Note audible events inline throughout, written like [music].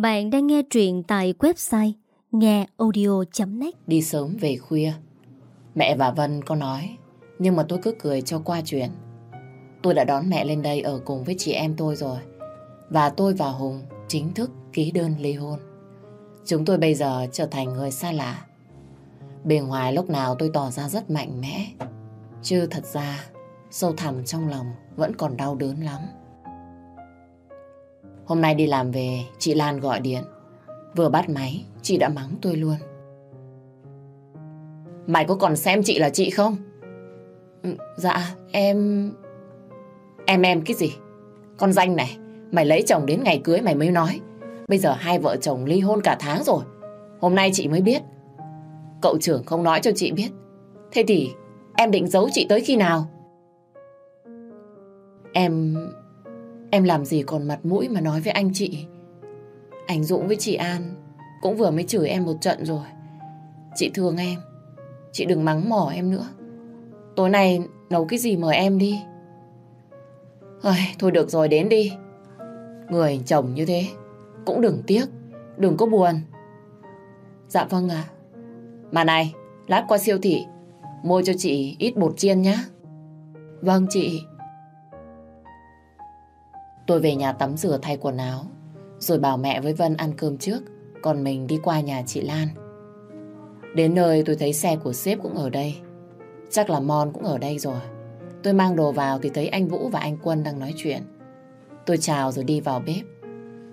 Bạn đang nghe truyện tại website ngheaudio.net Đi sớm về khuya. Mẹ và Vân có nói, nhưng mà tôi cứ cười cho qua chuyện. Tôi đã đón mẹ lên đây ở cùng với chị em tôi rồi. Và tôi và Hùng chính thức ký đơn ly hôn. Chúng tôi bây giờ trở thành người xa lạ. Bề ngoài lúc nào tôi tỏ ra rất mạnh mẽ. Chứ thật ra, sâu thẳm trong lòng vẫn còn đau đớn lắm. Hôm nay đi làm về, chị Lan gọi điện. Vừa bắt máy, chị đã mắng tôi luôn. Mày có còn xem chị là chị không? Ừ, dạ, em... Em em cái gì? Con danh này, mày lấy chồng đến ngày cưới mày mới nói. Bây giờ hai vợ chồng ly hôn cả tháng rồi. Hôm nay chị mới biết. Cậu trưởng không nói cho chị biết. Thế thì em định giấu chị tới khi nào? Em... Em làm gì còn mặt mũi mà nói với anh chị. Anh Dũng với chị An cũng vừa mới chửi em một trận rồi. Chị thương em. Chị đừng mắng mỏ em nữa. Tối nay nấu cái gì mời em đi. Ôi, thôi được rồi đến đi. Người chồng như thế cũng đừng tiếc, đừng có buồn. Dạ vâng ạ. Mà này, lát qua siêu thị mua cho chị ít bột chiên nhá. Vâng chị. Tôi về nhà tắm rửa thay quần áo, rồi bảo mẹ với Vân ăn cơm trước, còn mình đi qua nhà chị Lan. Đến nơi tôi thấy xe của sếp cũng ở đây. Chắc là Mon cũng ở đây rồi. Tôi mang đồ vào thì thấy anh Vũ và anh Quân đang nói chuyện. Tôi chào rồi đi vào bếp.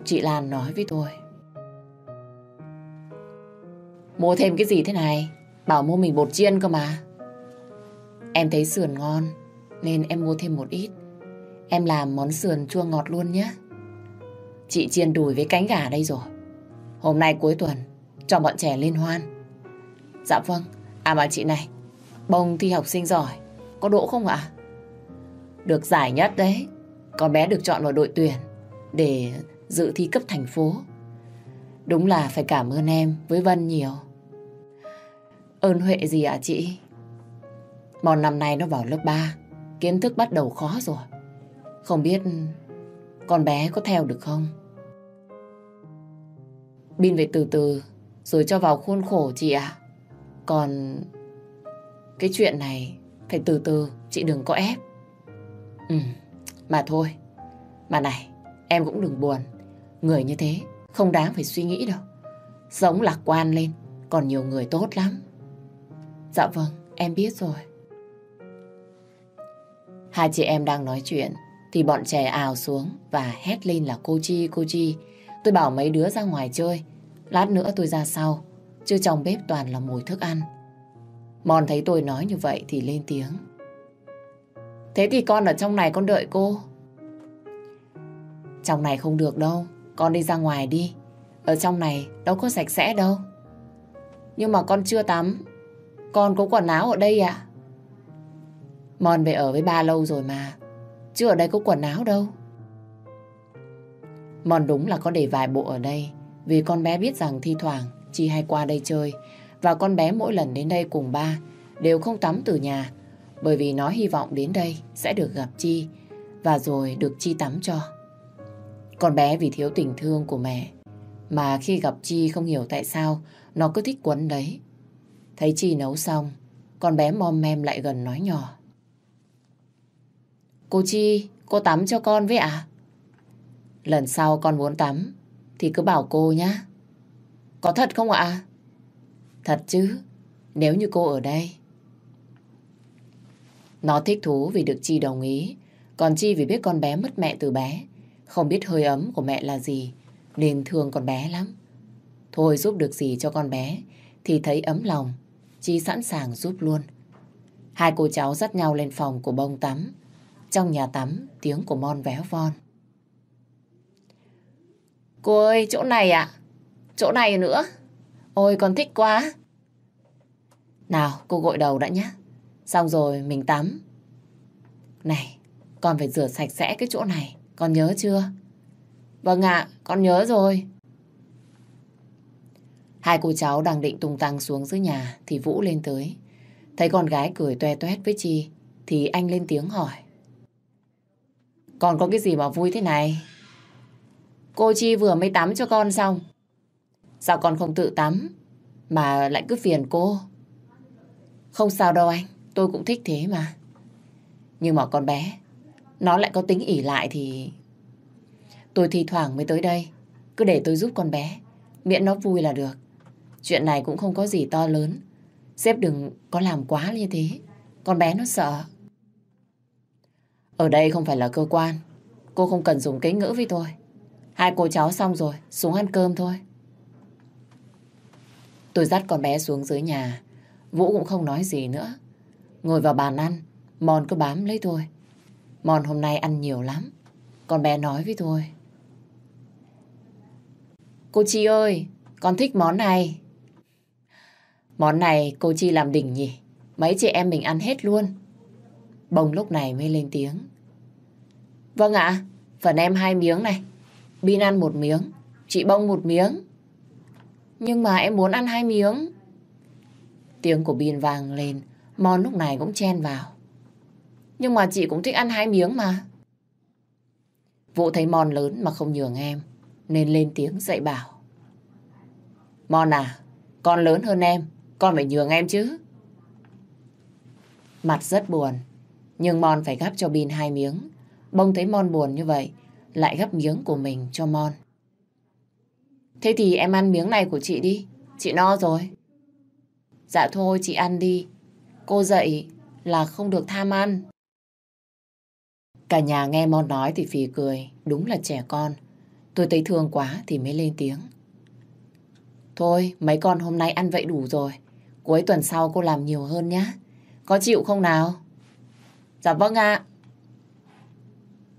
Chị Lan nói với tôi. Mua thêm cái gì thế này? Bảo mua mình bột chiên cơ mà. Em thấy sườn ngon nên em mua thêm một ít. Em làm món sườn chua ngọt luôn nhé. Chị chiên đùi với cánh gà đây rồi. Hôm nay cuối tuần, cho bọn trẻ liên hoan. Dạ vâng. À mà chị này, bông thi học sinh giỏi, có đỗ không ạ? Được giải nhất đấy. Con bé được chọn vào đội tuyển để dự thi cấp thành phố. Đúng là phải cảm ơn em với Vân nhiều. Ơn Huệ gì ạ chị? Mòn năm nay nó vào lớp 3, kiến thức bắt đầu khó rồi. Không biết con bé có theo được không? Bin về từ từ rồi cho vào khuôn khổ chị ạ. Còn cái chuyện này phải từ từ, chị đừng có ép. Ừ, mà thôi. Mà này, em cũng đừng buồn. Người như thế không đáng phải suy nghĩ đâu. Sống lạc quan lên, còn nhiều người tốt lắm. Dạ vâng, em biết rồi. Hai chị em đang nói chuyện thì bọn trẻ ào xuống và hét lên là cô Chi, cô Chi. Tôi bảo mấy đứa ra ngoài chơi, lát nữa tôi ra sau, chứ trong bếp toàn là mùi thức ăn. Mòn thấy tôi nói như vậy thì lên tiếng. Thế thì con ở trong này con đợi cô. Trong này không được đâu, con đi ra ngoài đi. Ở trong này đâu có sạch sẽ đâu. Nhưng mà con chưa tắm, con có quần áo ở đây à? Mòn về ở với ba lâu rồi mà, chứ ở đây có quần áo đâu. Mòn đúng là có để vài bộ ở đây, vì con bé biết rằng thi thoảng Chi hay qua đây chơi, và con bé mỗi lần đến đây cùng ba đều không tắm từ nhà, bởi vì nó hy vọng đến đây sẽ được gặp Chi, và rồi được Chi tắm cho. Con bé vì thiếu tình thương của mẹ, mà khi gặp Chi không hiểu tại sao nó cứ thích quấn đấy. Thấy Chi nấu xong, con bé mom mem lại gần nói nhỏ. Cô Chi, cô tắm cho con với ạ? Lần sau con muốn tắm thì cứ bảo cô nhé. Có thật không ạ? Thật chứ, nếu như cô ở đây. Nó thích thú vì được Chi đồng ý, còn Chi vì biết con bé mất mẹ từ bé, không biết hơi ấm của mẹ là gì, nên thương con bé lắm. Thôi giúp được gì cho con bé thì thấy ấm lòng, Chi sẵn sàng giúp luôn. Hai cô cháu dắt nhau lên phòng của bông tắm. Trong nhà tắm, tiếng của Mon véo von. Cô ơi, chỗ này ạ? Chỗ này nữa. Ôi, con thích quá. Nào, cô gội đầu đã nhé. Xong rồi mình tắm. Này, con phải rửa sạch sẽ cái chỗ này. Con nhớ chưa? Vâng ạ, con nhớ rồi. Hai cô cháu đang định tung tăng xuống dưới nhà thì Vũ lên tới. Thấy con gái cười toe toét với Chi thì anh lên tiếng hỏi còn có cái gì mà vui thế này? Cô Chi vừa mới tắm cho con xong. Sao con không tự tắm, mà lại cứ phiền cô? Không sao đâu anh, tôi cũng thích thế mà. Nhưng mà con bé, nó lại có tính ỉ lại thì... Tôi thi thoảng mới tới đây, cứ để tôi giúp con bé, miễn nó vui là được. Chuyện này cũng không có gì to lớn. Sếp đừng có làm quá như thế, con bé nó sợ. Ở đây không phải là cơ quan, cô không cần dùng kính ngữ với tôi. Hai cô cháu xong rồi, xuống ăn cơm thôi. Tôi dắt con bé xuống dưới nhà. Vũ cũng không nói gì nữa. Ngồi vào bàn ăn, Mòn cứ bám lấy tôi. Mòn hôm nay ăn nhiều lắm. Con bé nói với tôi. Cô Chi ơi, con thích món này. Món này cô Chi làm đỉnh nhỉ? Mấy chị em mình ăn hết luôn. Bông lúc này mới lên tiếng. Vâng ạ, phần em hai miếng này. Bin ăn một miếng, chị Bông một miếng. Nhưng mà em muốn ăn hai miếng. Tiếng của Bin vang lên, Mon lúc này cũng chen vào. Nhưng mà chị cũng thích ăn hai miếng mà. Vũ thấy Mon lớn mà không nhường em, nên lên tiếng dạy bảo. Mon à, con lớn hơn em, con phải nhường em chứ. Mặt rất buồn, nhưng Mon phải gắp cho Bin hai miếng. Bông thấy Mon buồn như vậy, lại gắp miếng của mình cho Mon. Thế thì em ăn miếng này của chị đi, chị no rồi. Dạ thôi chị ăn đi, cô dạy là không được tham ăn. Cả nhà nghe Mon nói thì phì cười, đúng là trẻ con. Tôi thấy thương quá thì mới lên tiếng. Thôi, mấy con hôm nay ăn vậy đủ rồi. Cuối tuần sau cô làm nhiều hơn nhé. Có chịu không nào? Dạ vâng ạ.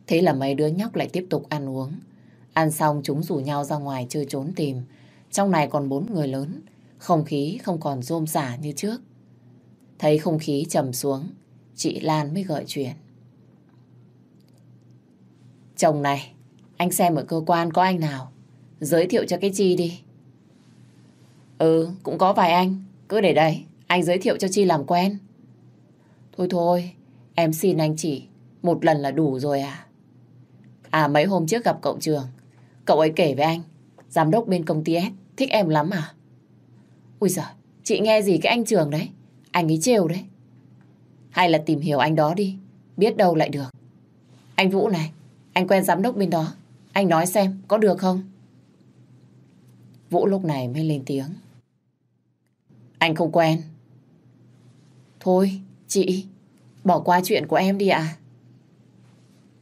Thế là mấy đứa nhóc lại tiếp tục ăn uống. Ăn xong chúng rủ nhau ra ngoài chơi trốn tìm. Trong này còn bốn người lớn. Không khí không còn rôm rả như trước. Thấy không khí trầm xuống, chị Lan mới gợi chuyện. Chồng này, anh xem ở cơ quan có anh nào. Giới thiệu cho cái Chi đi. Ừ, cũng có vài anh. Cứ để đây, anh giới thiệu cho Chi làm quen. Thôi thôi, em xin anh chỉ. Một lần là đủ rồi à? À mấy hôm trước gặp cậu trường. Cậu ấy kể với anh. Giám đốc bên công ty S thích em lắm à? Ui giời, chị nghe gì cái anh trường đấy? Anh ấy trêu đấy. Hay là tìm hiểu anh đó đi. Biết đâu lại được. Anh Vũ này, anh quen giám đốc bên đó. Anh nói xem có được không? Vũ lúc này mới lên tiếng. Anh không quen. Thôi, chị, bỏ qua chuyện của em đi ạ.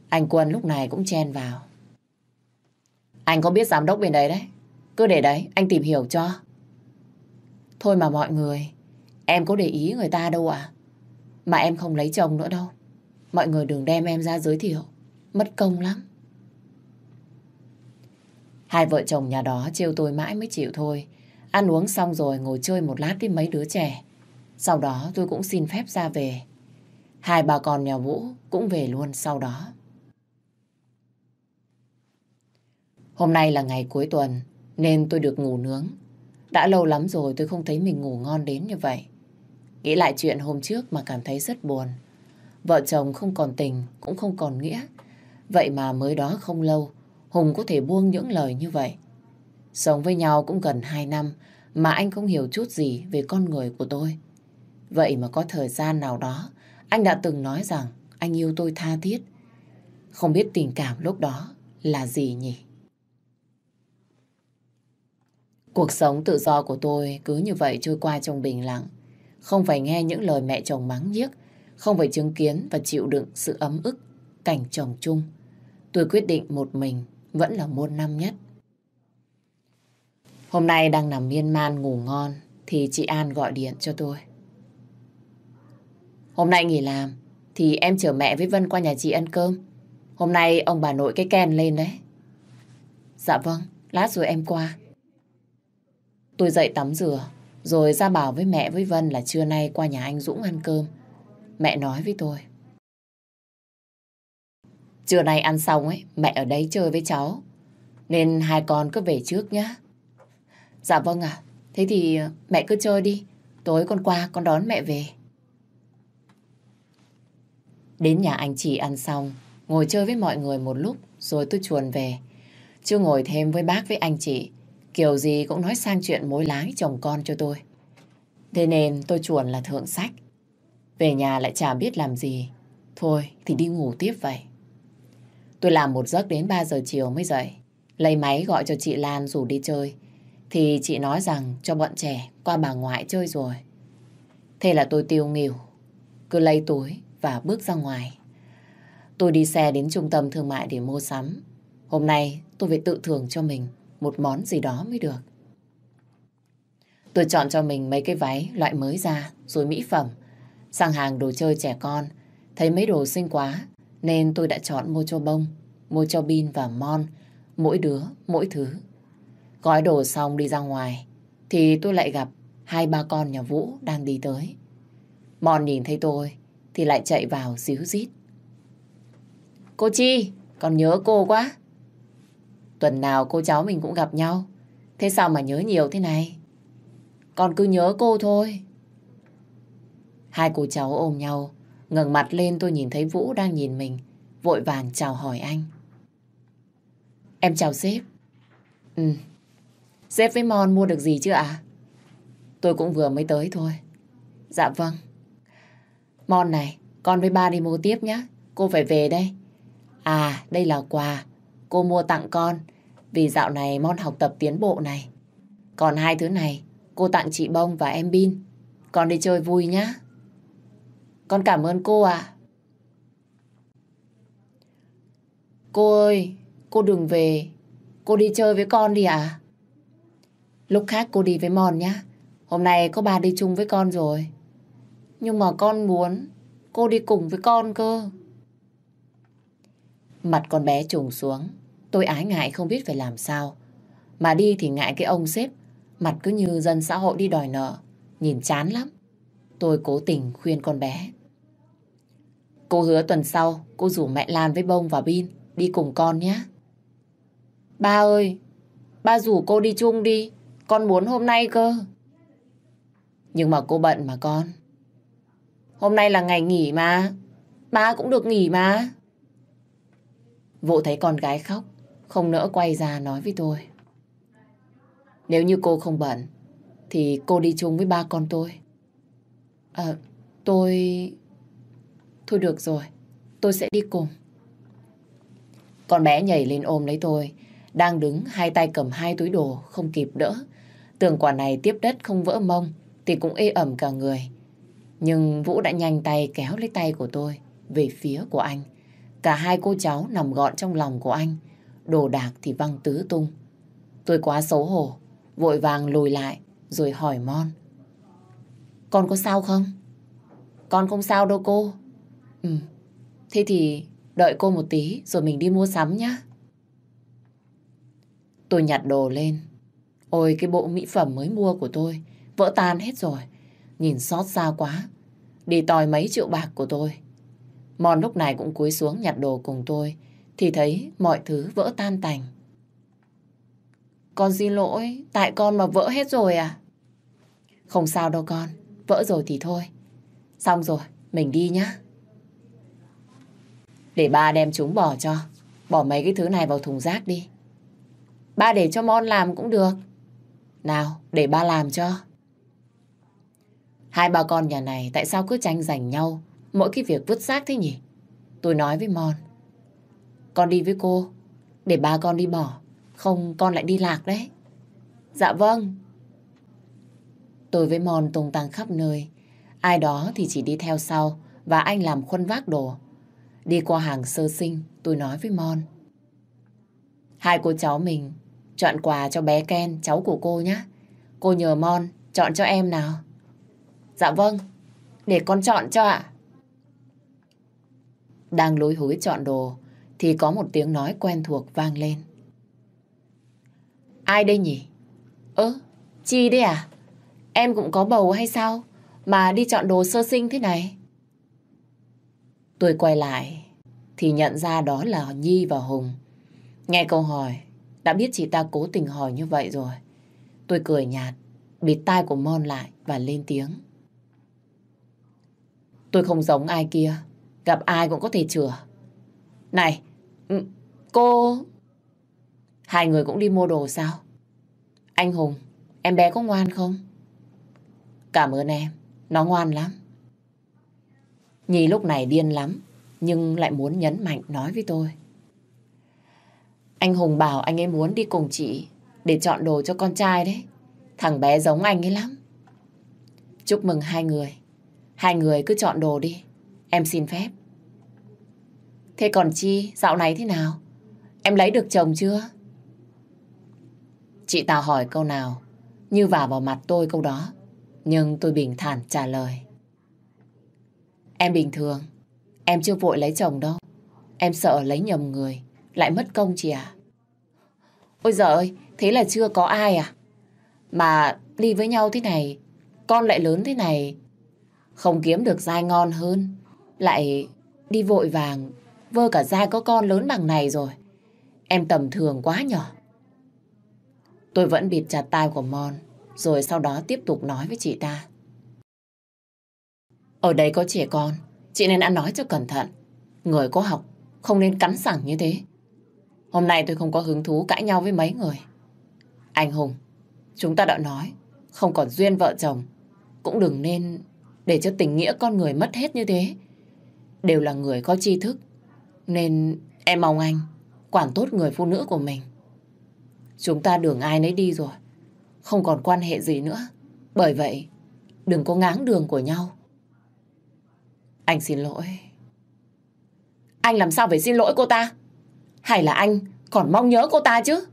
Anh Quân lúc này cũng chen vào. Anh có biết giám đốc bên đấy đấy. Cứ để đấy, anh tìm hiểu cho. Thôi mà mọi người, em có để ý người ta đâu ạ. Mà em không lấy chồng nữa đâu. Mọi người đừng đem em ra giới thiệu. Mất công lắm. Hai vợ chồng nhà đó trêu tôi mãi mới chịu thôi. Ăn uống xong rồi ngồi chơi một lát với mấy đứa trẻ. Sau đó tôi cũng xin phép ra về. Hai bà con nhà Vũ cũng về luôn sau đó. Hôm nay là ngày cuối tuần nên tôi được ngủ nướng. Đã lâu lắm rồi tôi không thấy mình ngủ ngon đến như vậy. Nghĩ lại chuyện hôm trước mà cảm thấy rất buồn. Vợ chồng không còn tình, cũng không còn nghĩa. Vậy mà mới đó không lâu, Hùng có thể buông những lời như vậy. Sống với nhau cũng gần 2 năm mà anh không hiểu chút gì về con người của tôi. Vậy mà có thời gian nào đó, anh đã từng nói rằng anh yêu tôi tha thiết. Không biết tình cảm lúc đó là gì nhỉ? Cuộc sống tự do của tôi cứ như vậy trôi qua trong bình lặng. Không phải nghe những lời mẹ chồng mắng nhiếc, không phải chứng kiến và chịu đựng sự ấm ức, cảnh chồng chung. Tôi quyết định một mình vẫn là môn năm nhất. Hôm nay đang nằm miên man ngủ ngon thì chị An gọi điện cho tôi. Hôm nay nghỉ làm thì em chở mẹ với Vân qua nhà chị ăn cơm. Hôm nay ông bà nội cái kèn lên đấy. Dạ vâng, lát rồi em qua. Tôi dậy tắm rửa, rồi ra bảo với mẹ với Vân là trưa nay qua nhà anh Dũng ăn cơm. Mẹ nói với tôi. Trưa nay ăn xong ấy, mẹ ở đấy chơi với cháu. Nên hai con cứ về trước nhá. Dạ vâng ạ. Thế thì mẹ cứ chơi đi. Tối con qua con đón mẹ về. Đến nhà anh chị ăn xong, ngồi chơi với mọi người một lúc rồi tôi chuồn về. chưa ngồi thêm với bác với anh chị, kiểu gì cũng nói sang chuyện mối lái chồng con cho tôi. Thế nên tôi chuồn là thượng sách. Về nhà lại chả biết làm gì. Thôi thì đi ngủ tiếp vậy. Tôi làm một giấc đến 3 giờ chiều mới dậy. Lấy máy gọi cho chị Lan rủ đi chơi. Thì chị nói rằng cho bọn trẻ qua bà ngoại chơi rồi. Thế là tôi tiêu nghỉu. Cứ lấy túi và bước ra ngoài. Tôi đi xe đến trung tâm thương mại để mua sắm. Hôm nay tôi phải tự thưởng cho mình một món gì đó mới được. Tôi chọn cho mình mấy cái váy loại mới ra, rồi mỹ phẩm. Sang hàng đồ chơi trẻ con, thấy mấy đồ xinh quá, nên tôi đã chọn mua cho bông, mua cho Bin và Mon, mỗi đứa, mỗi thứ. Gói đồ xong đi ra ngoài, thì tôi lại gặp hai ba con nhà Vũ đang đi tới. Mon nhìn thấy tôi, thì lại chạy vào díu dít. Cô Chi, còn nhớ cô quá. Tuần nào cô cháu mình cũng gặp nhau. Thế sao mà nhớ nhiều thế này? Con cứ nhớ cô thôi. Hai cô cháu ôm nhau, ngẩng mặt lên tôi nhìn thấy Vũ đang nhìn mình, vội vàng chào hỏi anh. Em chào sếp. Ừ, sếp với Mon mua được gì chưa ạ? Tôi cũng vừa mới tới thôi. Dạ vâng. Mon này, con với ba đi mua tiếp nhé. Cô phải về đây. À, đây là quà. Cô mua tặng con. Vì dạo này Mon học tập tiến bộ này. Còn hai thứ này, cô tặng chị Bông và em Bin. Con đi chơi vui nhá. Con cảm ơn cô ạ. Cô ơi, cô đừng về. Cô đi chơi với con đi ạ. Lúc khác cô đi với Mon nhá. Hôm nay có ba đi chung với con rồi. Nhưng mà con muốn cô đi cùng với con cơ. Mặt con bé trùng xuống. Tôi ái ngại không biết phải làm sao. Mà đi thì ngại cái ông sếp. Mặt cứ như dân xã hội đi đòi nợ. Nhìn chán lắm. Tôi cố tình khuyên con bé. Cô hứa tuần sau cô rủ mẹ Lan với Bông và Bin đi cùng con nhé. Ba ơi, ba rủ cô đi chung đi. Con muốn hôm nay cơ. Nhưng mà cô bận mà con. Hôm nay là ngày nghỉ mà. Ba cũng được nghỉ mà. Vụ thấy con gái khóc, không nỡ quay ra nói với tôi. Nếu như cô không bận, thì cô đi chung với ba con tôi. À, tôi... Thôi được rồi, tôi sẽ đi cùng. Con bé nhảy lên ôm lấy tôi, đang đứng hai tay cầm hai túi đồ, không kịp đỡ. Tưởng quả này tiếp đất không vỡ mông, thì cũng ê ẩm cả người. Nhưng Vũ đã nhanh tay kéo lấy tay của tôi về phía của anh. Cả hai cô cháu nằm gọn trong lòng của anh, đồ đạc thì văng tứ tung. Tôi quá xấu hổ, vội vàng lùi lại rồi hỏi Mon. Con có sao không? Con không sao đâu cô. Ừ, thế thì đợi cô một tí rồi mình đi mua sắm nhé. Tôi nhặt đồ lên. Ôi cái bộ mỹ phẩm mới mua của tôi vỡ tan hết rồi. Nhìn xót xa quá. Đi tòi mấy triệu bạc của tôi. Mòn lúc này cũng cúi xuống nhặt đồ cùng tôi. Thì thấy mọi thứ vỡ tan tành. Con xin lỗi, tại con mà vỡ hết rồi à? Không sao đâu con, vỡ rồi thì thôi. Xong rồi, mình đi nhá. Để ba đem chúng bỏ cho. Bỏ mấy cái thứ này vào thùng rác đi. Ba để cho Mon làm cũng được. Nào, để ba làm cho. Hai bà con nhà này tại sao cứ tranh giành nhau mỗi cái việc vứt rác thế nhỉ? Tôi nói với Mon. Con đi với cô, để ba con đi bỏ. Không con lại đi lạc đấy. Dạ vâng. Tôi với Mon tung tăng khắp nơi. Ai đó thì chỉ đi theo sau và anh làm khuân vác đồ. Đi qua hàng sơ sinh, tôi nói với Mon. Hai cô cháu mình chọn quà cho bé Ken, cháu của cô nhé. Cô nhờ Mon chọn cho em nào. Dạ vâng, để con chọn cho ạ. Đang lối hối chọn đồ, thì có một tiếng nói quen thuộc vang lên. Ai đây nhỉ? Ơ, Chi đấy à? Em cũng có bầu hay sao? Mà đi chọn đồ sơ sinh thế này. Tôi quay lại, thì nhận ra đó là Nhi và Hùng. Nghe câu hỏi, đã biết chị ta cố tình hỏi như vậy rồi. Tôi cười nhạt, bịt tai của Mon lại và lên tiếng. Tôi không giống ai kia. Gặp ai cũng có thể chữa. Này, ừ, cô... Hai người cũng đi mua đồ sao? Anh Hùng, em bé có ngoan không? Cảm ơn em, nó ngoan lắm. Nhi lúc này điên lắm, nhưng lại muốn nhấn mạnh nói với tôi. Anh Hùng bảo anh ấy muốn đi cùng chị để chọn đồ cho con trai đấy. Thằng bé giống anh ấy lắm. Chúc mừng hai người. Hai người cứ chọn đồ đi. Em xin phép. Thế còn Chi, dạo này thế nào? Em lấy được chồng chưa? Chị Tào hỏi câu nào, như vả vào mặt tôi câu đó. Nhưng tôi bình thản trả lời. Em bình thường, em chưa vội lấy chồng đâu. Em sợ lấy nhầm người, lại mất công chị à. Ôi giời ơi, thế là chưa có ai à? Mà đi với nhau thế này, con lại lớn thế này, không kiếm được dai ngon hơn, lại đi vội vàng, vơ cả dai có con lớn bằng này rồi. Em tầm thường quá nhỏ. Tôi vẫn bịt chặt tai của Mon, rồi sau đó tiếp tục nói với chị ta. Ở đây có trẻ con, chị nên ăn nói cho cẩn thận. Người có học, không nên cắn sẳng như thế. Hôm nay tôi không có hứng thú cãi nhau với mấy người. Anh Hùng, chúng ta đã nói, không còn duyên vợ chồng, cũng đừng nên để cho tình nghĩa con người mất hết như thế. Đều là người có tri thức, nên em mong anh quản tốt người phụ nữ của mình. Chúng ta đường ai nấy đi rồi, không còn quan hệ gì nữa. Bởi vậy, đừng có ngáng đường của nhau. Anh xin lỗi. Anh làm sao phải xin lỗi cô ta? Hay là anh còn mong nhớ cô ta chứ?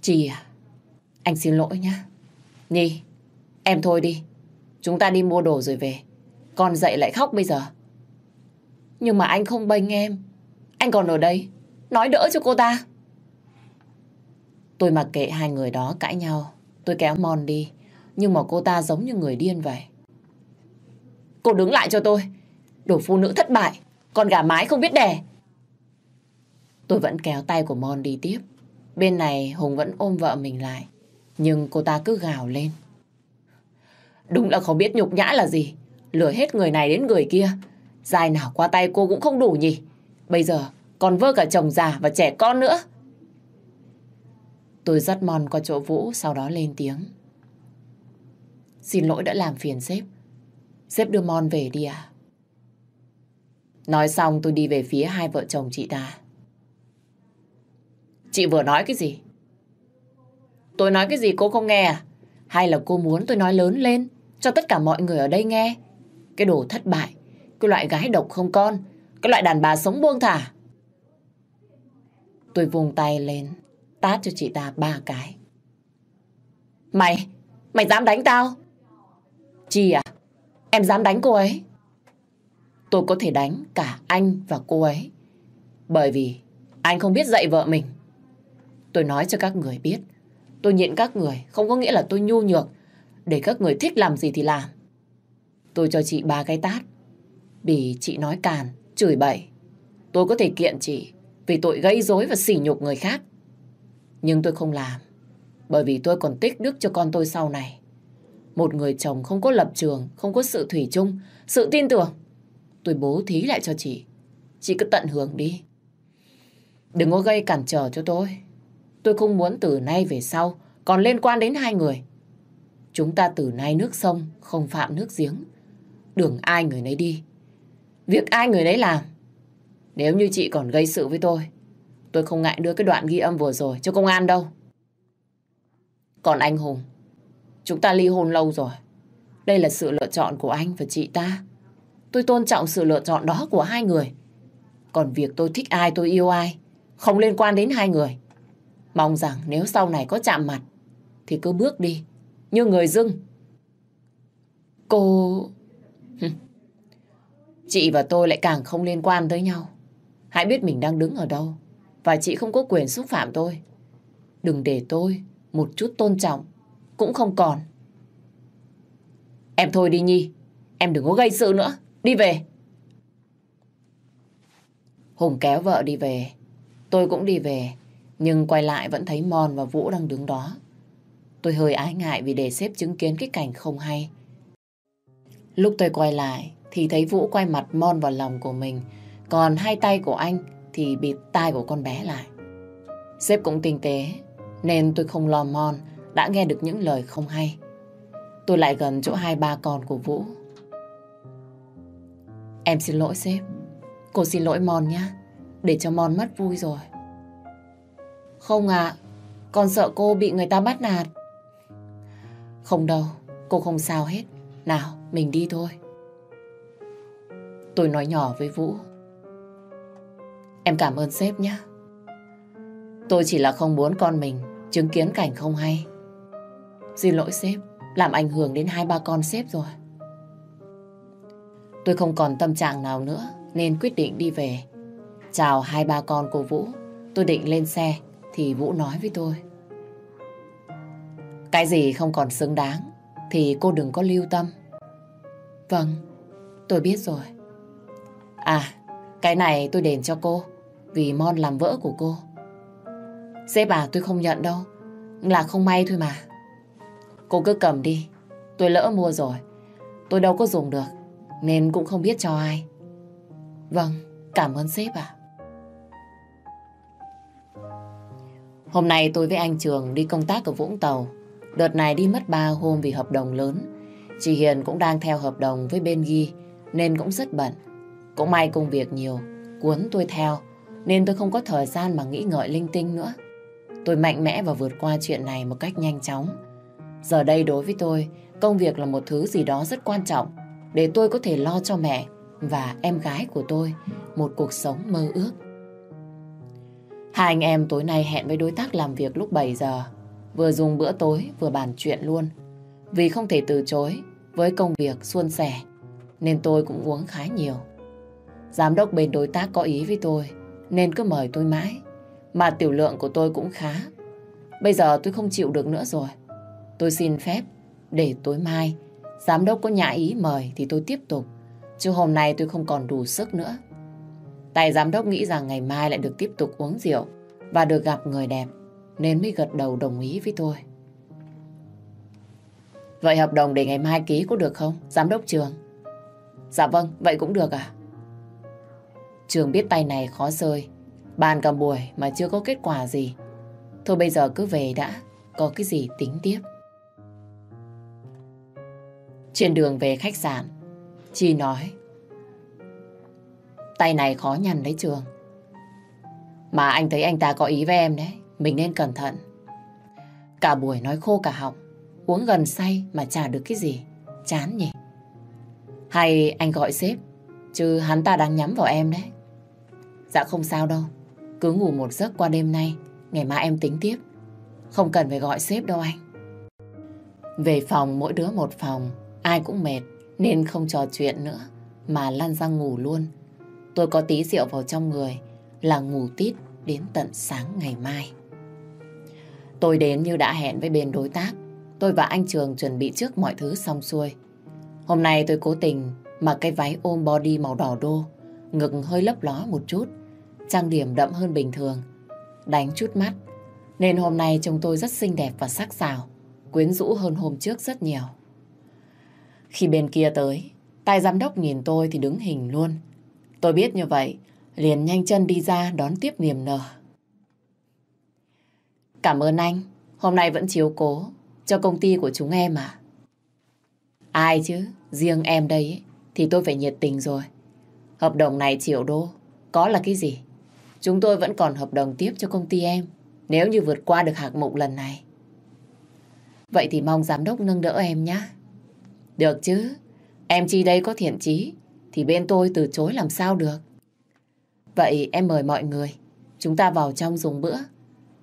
Chị à, anh xin lỗi nhá. Nhi, em thôi đi. Chúng ta đi mua đồ rồi về. Con dậy lại khóc bây giờ. Nhưng mà anh không bênh em. Anh còn ở đây. Nói đỡ cho cô ta. Tôi mặc kệ hai người đó cãi nhau. Tôi kéo Mon đi. Nhưng mà cô ta giống như người điên vậy. Cô đứng lại cho tôi. Đồ phụ nữ thất bại. Con gà mái không biết đẻ. Tôi vẫn kéo tay của Mon đi tiếp. Bên này Hùng vẫn ôm vợ mình lại. Nhưng cô ta cứ gào lên. Đúng là không biết nhục nhã là gì. Lừa hết người này đến người kia. Dài nào qua tay cô cũng không đủ nhỉ. Bây giờ, còn vơ cả chồng già và trẻ con nữa. Tôi dắt mòn qua chỗ Vũ, sau đó lên tiếng. Xin lỗi đã làm phiền sếp. Sếp đưa Mon về đi à? Nói xong, tôi đi về phía hai vợ chồng chị ta. Chị vừa nói cái gì? Tôi nói cái gì cô không nghe à? Hay là cô muốn tôi nói lớn lên cho tất cả mọi người ở đây nghe? Cái đồ thất bại, cái loại gái độc không con, cái loại đàn bà sống buông thả. Tôi vùng tay lên, tát cho chị ta ba cái. Mày, mày dám đánh tao? Chi à? Em dám đánh cô ấy? Tôi có thể đánh cả anh và cô ấy. Bởi vì anh không biết dạy vợ mình. Tôi nói cho các người biết, tôi nhịn các người không có nghĩa là tôi nhu nhược, để các người thích làm gì thì làm. Tôi cho chị ba cái tát, vì chị nói càn, chửi bậy. Tôi có thể kiện chị vì tội gây rối và sỉ nhục người khác. Nhưng tôi không làm, bởi vì tôi còn tích đức cho con tôi sau này. Một người chồng không có lập trường, không có sự thủy chung, sự tin tưởng. Tôi bố thí lại cho chị. Chị cứ tận hưởng đi. Đừng có gây cản trở cho tôi. Tôi không muốn từ nay về sau còn liên quan đến hai người. Chúng ta từ nay nước sông không phạm nước giếng. Đường ai người nấy đi. Việc ai người nấy làm. Nếu như chị còn gây sự với tôi, tôi không ngại đưa cái đoạn ghi âm vừa rồi cho công an đâu. Còn anh Hùng, chúng ta ly hôn lâu rồi. Đây là sự lựa chọn của anh và chị ta. Tôi tôn trọng sự lựa chọn đó của hai người. Còn việc tôi thích ai, tôi yêu ai, không liên quan đến hai người. Mong rằng nếu sau này có chạm mặt, thì cứ bước đi, như người dưng. Cô... Chị và tôi lại càng không liên quan tới nhau. Hãy biết mình đang đứng ở đâu, và chị không có quyền xúc phạm tôi. Đừng để tôi một chút tôn trọng, cũng không còn. Em thôi đi Nhi, em đừng có gây sự nữa, đi về. Hùng kéo vợ đi về, tôi cũng đi về. Nhưng quay lại vẫn thấy Mon và Vũ đang đứng đó. Tôi hơi ái ngại vì để sếp chứng kiến cái cảnh không hay. Lúc tôi quay lại thì thấy Vũ quay mặt Mon vào lòng của mình. Còn hai tay của anh thì bịt tai của con bé lại. Sếp cũng tinh tế, nên tôi không lo mon đã nghe được những lời không hay. Tôi lại gần chỗ hai ba con của Vũ. Em xin lỗi sếp. Cô xin lỗi Mon nhá. Để cho Mon mất vui rồi. Không ạ. con sợ cô bị người ta bắt nạt. Không đâu. Cô không sao hết. Nào, mình đi thôi. Tôi nói nhỏ với Vũ. Em cảm ơn sếp nhé. Tôi chỉ là không muốn con mình chứng kiến cảnh không hay. Xin lỗi sếp, làm ảnh hưởng đến hai ba con sếp rồi. Tôi không còn tâm trạng nào nữa nên quyết định đi về. Chào hai ba con cô Vũ, tôi định lên xe thì Vũ nói với tôi. Cái gì không còn xứng đáng thì cô đừng có lưu tâm. Vâng, tôi biết rồi. À, cái này tôi đền cho cô vì Mon làm vỡ của cô. Sếp bà tôi không nhận đâu, là không may thôi mà. Cô cứ cầm đi, tôi lỡ mua rồi, tôi đâu có dùng được nên cũng không biết cho ai. Vâng, cảm ơn sếp ạ. Hôm nay tôi với anh Trường đi công tác ở Vũng Tàu. Đợt này đi mất 3 hôm vì hợp đồng lớn. Chị Hiền cũng đang theo hợp đồng với bên ghi nên cũng rất bận. Cũng may công việc nhiều, cuốn tôi theo nên tôi không có thời gian mà nghĩ ngợi linh tinh nữa. Tôi mạnh mẽ và vượt qua chuyện này một cách nhanh chóng. Giờ đây đối với tôi, công việc là một thứ gì đó rất quan trọng để tôi có thể lo cho mẹ và em gái của tôi một cuộc sống mơ ước. Hai anh em tối nay hẹn với đối tác làm việc lúc 7 giờ. Vừa dùng bữa tối, vừa bàn chuyện luôn. Vì không thể từ chối với công việc suôn sẻ, nên tôi cũng uống khá nhiều. Giám đốc bên đối tác có ý với tôi, nên cứ mời tôi mãi. Mà tiểu lượng của tôi cũng khá. Bây giờ tôi không chịu được nữa rồi. Tôi xin phép để tối mai, Giám đốc có nhã ý mời thì tôi tiếp tục. Chứ hôm nay tôi không còn đủ sức nữa. Tại giám đốc nghĩ rằng ngày mai lại được tiếp tục uống rượu và được gặp người đẹp nên mới gật đầu đồng ý với tôi. Vậy hợp đồng để ngày mai ký có được không, giám đốc trường? Dạ vâng, vậy cũng được à? Trường biết tay này khó rơi, bàn cả buổi mà chưa có kết quả gì. Thôi bây giờ cứ về đã, có cái gì tính tiếp. Trên đường về khách sạn, Chi nói. Tay này khó nhằn đấy Trường. Mà anh thấy anh ta có ý với em đấy, mình nên cẩn thận. Cả buổi nói khô cả họng, uống gần say mà chả được cái gì, chán nhỉ. Hay anh gọi sếp, chứ hắn ta đang nhắm vào em đấy. Dạ không sao đâu, cứ ngủ một giấc qua đêm nay, ngày mai em tính tiếp. Không cần phải gọi sếp đâu anh. Về phòng mỗi đứa một phòng, Ai cũng mệt nên không trò chuyện nữa mà lăn ra ngủ luôn. Tôi có tí rượu vào trong người là ngủ tít đến tận sáng ngày mai. Tôi đến như đã hẹn với bên đối tác. Tôi và anh Trường chuẩn bị trước mọi thứ xong xuôi. Hôm nay tôi cố tình mặc cái váy ôm body màu đỏ đô, ngực hơi lấp ló một chút, trang điểm đậm hơn bình thường, đánh chút mắt. Nên hôm nay trông tôi rất xinh đẹp và sắc sảo, quyến rũ hơn hôm trước rất nhiều. Khi bên kia tới, tay giám đốc nhìn tôi thì đứng hình luôn. Tôi biết như vậy, liền nhanh chân đi ra đón tiếp niềm nở. Cảm ơn anh, hôm nay vẫn chiếu cố cho công ty của chúng em à? Ai chứ, riêng em đây ấy, thì tôi phải nhiệt tình rồi. Hợp đồng này triệu đô, có là cái gì? Chúng tôi vẫn còn hợp đồng tiếp cho công ty em, nếu như vượt qua được hạng mục lần này. Vậy thì mong giám đốc nâng đỡ em nhé. Được chứ, em chi đây có thiện chí, thì bên tôi từ chối làm sao được. Vậy em mời mọi người, chúng ta vào trong dùng bữa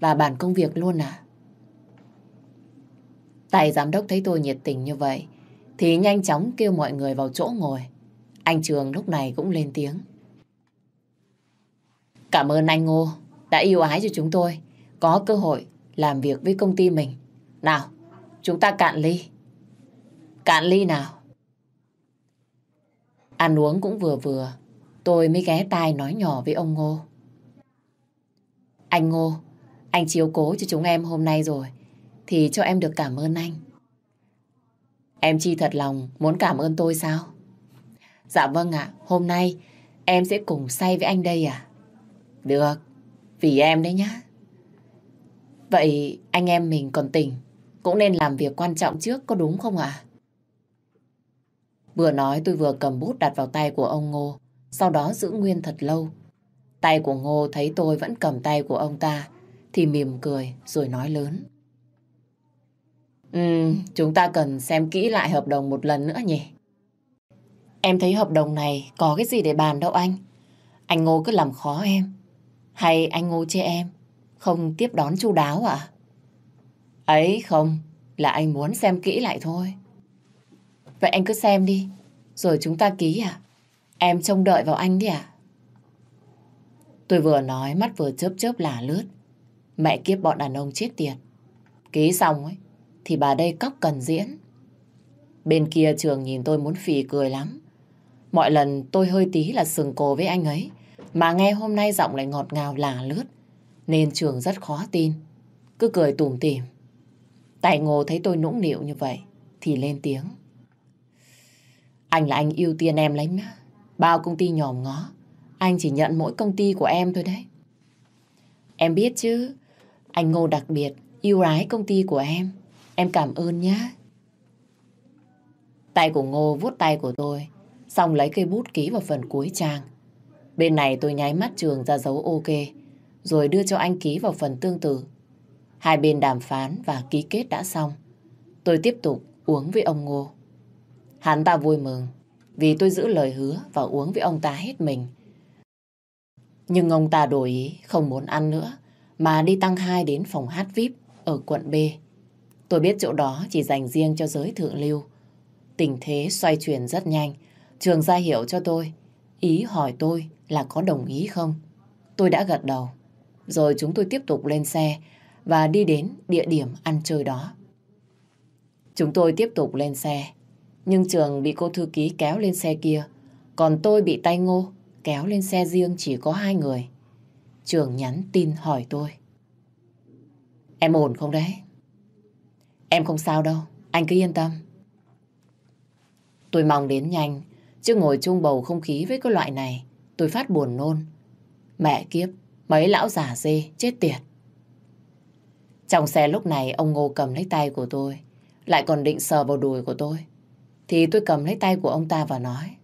và bàn công việc luôn à? Tài giám đốc thấy tôi nhiệt tình như vậy, thì nhanh chóng kêu mọi người vào chỗ ngồi. Anh Trường lúc này cũng lên tiếng. Cảm ơn anh Ngô đã yêu ái cho chúng tôi có cơ hội làm việc với công ty mình. Nào, chúng ta cạn ly. Cạn ly nào. Ăn uống cũng vừa vừa, tôi mới ghé tai nói nhỏ với ông Ngô. Anh Ngô, anh chiếu cố cho chúng em hôm nay rồi, thì cho em được cảm ơn anh. Em chi thật lòng muốn cảm ơn tôi sao? Dạ vâng ạ, hôm nay em sẽ cùng say với anh đây à? Được, vì em đấy nhá. Vậy anh em mình còn tỉnh, cũng nên làm việc quan trọng trước có đúng không ạ? Vừa nói tôi vừa cầm bút đặt vào tay của ông Ngô, sau đó giữ nguyên thật lâu. Tay của Ngô thấy tôi vẫn cầm tay của ông ta, thì mỉm cười rồi nói lớn. Ừ, chúng ta cần xem kỹ lại hợp đồng một lần nữa nhỉ? Em thấy hợp đồng này có cái gì để bàn đâu anh. Anh Ngô cứ làm khó em. Hay anh Ngô chê em không tiếp đón chu đáo à? Ấy không, là anh muốn xem kỹ lại thôi. Vậy anh cứ xem đi, rồi chúng ta ký à? Em trông đợi vào anh đi à? Tôi vừa nói mắt vừa chớp chớp lả lướt. Mẹ kiếp bọn đàn ông chết tiệt. Ký xong ấy, thì bà đây cóc cần diễn. Bên kia trường nhìn tôi muốn phì cười lắm. Mọi lần tôi hơi tí là sừng cổ với anh ấy, mà nghe hôm nay giọng lại ngọt ngào lả lướt, nên trường rất khó tin. Cứ cười tủm tỉm. Tài ngô thấy tôi nũng nịu như vậy, thì lên tiếng. Anh là anh ưu tiên em lắm á. Bao công ty nhòm ngó, anh chỉ nhận mỗi công ty của em thôi đấy. Em biết chứ, anh Ngô đặc biệt yêu ái công ty của em. Em cảm ơn nhé. Tay của Ngô vuốt tay của tôi, xong lấy cây bút ký vào phần cuối trang. Bên này tôi nháy mắt trường ra dấu ok, rồi đưa cho anh ký vào phần tương tự. Hai bên đàm phán và ký kết đã xong. Tôi tiếp tục uống với ông Ngô. Hắn ta vui mừng vì tôi giữ lời hứa và uống với ông ta hết mình. Nhưng ông ta đổi ý không muốn ăn nữa mà đi tăng hai đến phòng hát VIP ở quận B. Tôi biết chỗ đó chỉ dành riêng cho giới thượng lưu. Tình thế xoay chuyển rất nhanh. Trường ra hiểu cho tôi. Ý hỏi tôi là có đồng ý không? Tôi đã gật đầu. Rồi chúng tôi tiếp tục lên xe và đi đến địa điểm ăn chơi đó. Chúng tôi tiếp tục lên xe. Nhưng Trường bị cô thư ký kéo lên xe kia. Còn tôi bị tay ngô, kéo lên xe riêng chỉ có hai người. Trường nhắn tin hỏi tôi. Em ổn không đấy? Em không sao đâu, anh cứ yên tâm. Tôi mong đến nhanh, chứ ngồi chung bầu không khí với cái loại này, tôi phát buồn nôn. Mẹ kiếp, mấy lão giả dê, chết tiệt. Trong xe lúc này ông Ngô cầm lấy tay của tôi, lại còn định sờ vào đùi của tôi. Thì tôi cầm lấy tay của ông ta và nói.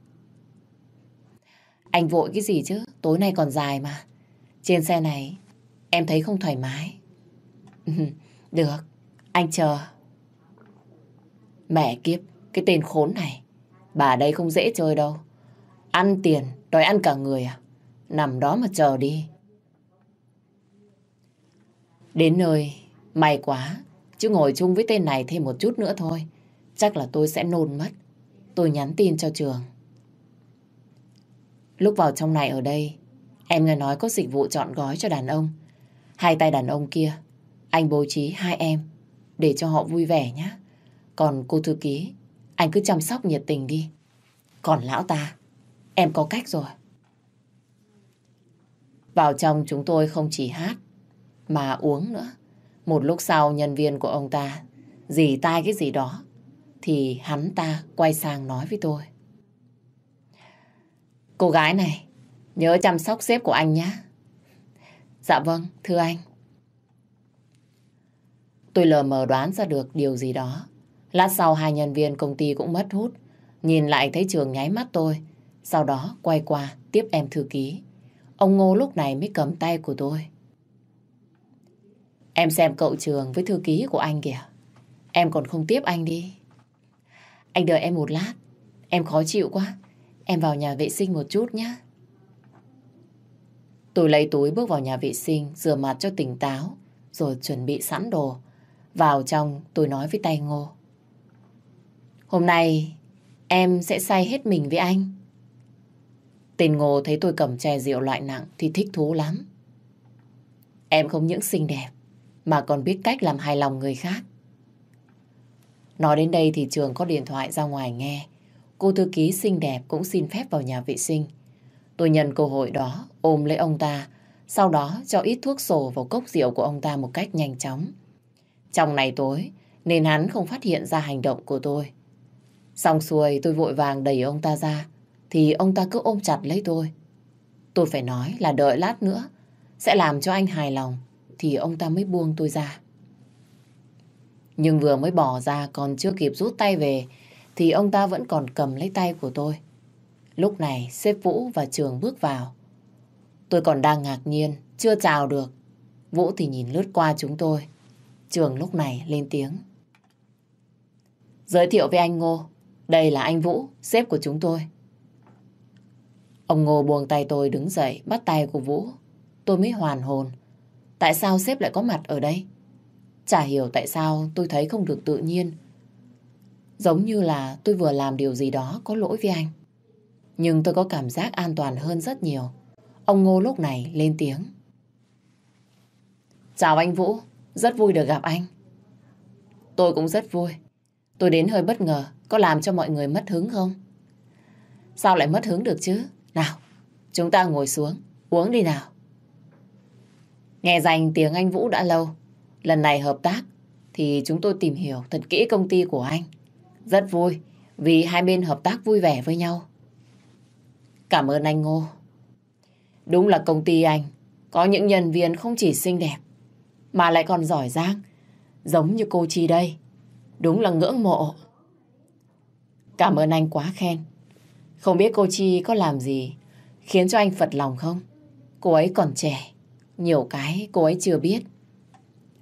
Anh vội cái gì chứ, tối nay còn dài mà. Trên xe này, em thấy không thoải mái. [laughs] Được, anh chờ. Mẹ kiếp, cái tên khốn này. Bà đây không dễ chơi đâu. Ăn tiền, đòi ăn cả người à? Nằm đó mà chờ đi. Đến nơi, may quá. Chứ ngồi chung với tên này thêm một chút nữa thôi. Chắc là tôi sẽ nôn mất. Tôi nhắn tin cho trường. Lúc vào trong này ở đây, em nghe nói có dịch vụ chọn gói cho đàn ông. Hai tay đàn ông kia, anh bố trí hai em để cho họ vui vẻ nhé. Còn cô thư ký, anh cứ chăm sóc nhiệt tình đi. Còn lão ta, em có cách rồi. Vào trong chúng tôi không chỉ hát, mà uống nữa. Một lúc sau nhân viên của ông ta dì tai cái gì đó, thì hắn ta quay sang nói với tôi. Cô gái này, nhớ chăm sóc sếp của anh nhé. Dạ vâng, thưa anh. Tôi lờ mờ đoán ra được điều gì đó. Lát sau hai nhân viên công ty cũng mất hút. Nhìn lại thấy Trường nháy mắt tôi. Sau đó quay qua tiếp em thư ký. Ông Ngô lúc này mới cầm tay của tôi. Em xem cậu Trường với thư ký của anh kìa. Em còn không tiếp anh đi. Anh đợi em một lát. Em khó chịu quá. Em vào nhà vệ sinh một chút nhé. Tôi lấy túi bước vào nhà vệ sinh, rửa mặt cho tỉnh táo, rồi chuẩn bị sẵn đồ. Vào trong tôi nói với tay ngô. Hôm nay em sẽ say hết mình với anh. Tên ngô thấy tôi cầm chai rượu loại nặng thì thích thú lắm. Em không những xinh đẹp mà còn biết cách làm hài lòng người khác. Nói đến đây thì trường có điện thoại ra ngoài nghe. Cô thư ký xinh đẹp cũng xin phép vào nhà vệ sinh. Tôi nhận cơ hội đó ôm lấy ông ta, sau đó cho ít thuốc sổ vào cốc rượu của ông ta một cách nhanh chóng. Trong này tối, nên hắn không phát hiện ra hành động của tôi. Xong xuôi tôi vội vàng đẩy ông ta ra, thì ông ta cứ ôm chặt lấy tôi. Tôi phải nói là đợi lát nữa, sẽ làm cho anh hài lòng, thì ông ta mới buông tôi ra. Nhưng vừa mới bỏ ra còn chưa kịp rút tay về thì ông ta vẫn còn cầm lấy tay của tôi. Lúc này sếp Vũ và Trường bước vào. Tôi còn đang ngạc nhiên, chưa chào được. Vũ thì nhìn lướt qua chúng tôi. Trường lúc này lên tiếng. Giới thiệu với anh Ngô, đây là anh Vũ, sếp của chúng tôi. Ông Ngô buông tay tôi đứng dậy, bắt tay của Vũ. Tôi mới hoàn hồn. Tại sao sếp lại có mặt ở đây? Chả hiểu tại sao tôi thấy không được tự nhiên. Giống như là tôi vừa làm điều gì đó có lỗi với anh. Nhưng tôi có cảm giác an toàn hơn rất nhiều. Ông Ngô lúc này lên tiếng. Chào anh Vũ, rất vui được gặp anh. Tôi cũng rất vui. Tôi đến hơi bất ngờ, có làm cho mọi người mất hứng không? Sao lại mất hứng được chứ? Nào, chúng ta ngồi xuống, uống đi nào. Nghe dành tiếng anh Vũ đã lâu. Lần này hợp tác thì chúng tôi tìm hiểu thật kỹ công ty của anh. Rất vui vì hai bên hợp tác vui vẻ với nhau. Cảm ơn anh Ngô. Đúng là công ty anh có những nhân viên không chỉ xinh đẹp mà lại còn giỏi giang giống như cô Chi đây. Đúng là ngưỡng mộ. Cảm ơn anh quá khen. Không biết cô Chi có làm gì khiến cho anh phật lòng không? Cô ấy còn trẻ, nhiều cái cô ấy chưa biết.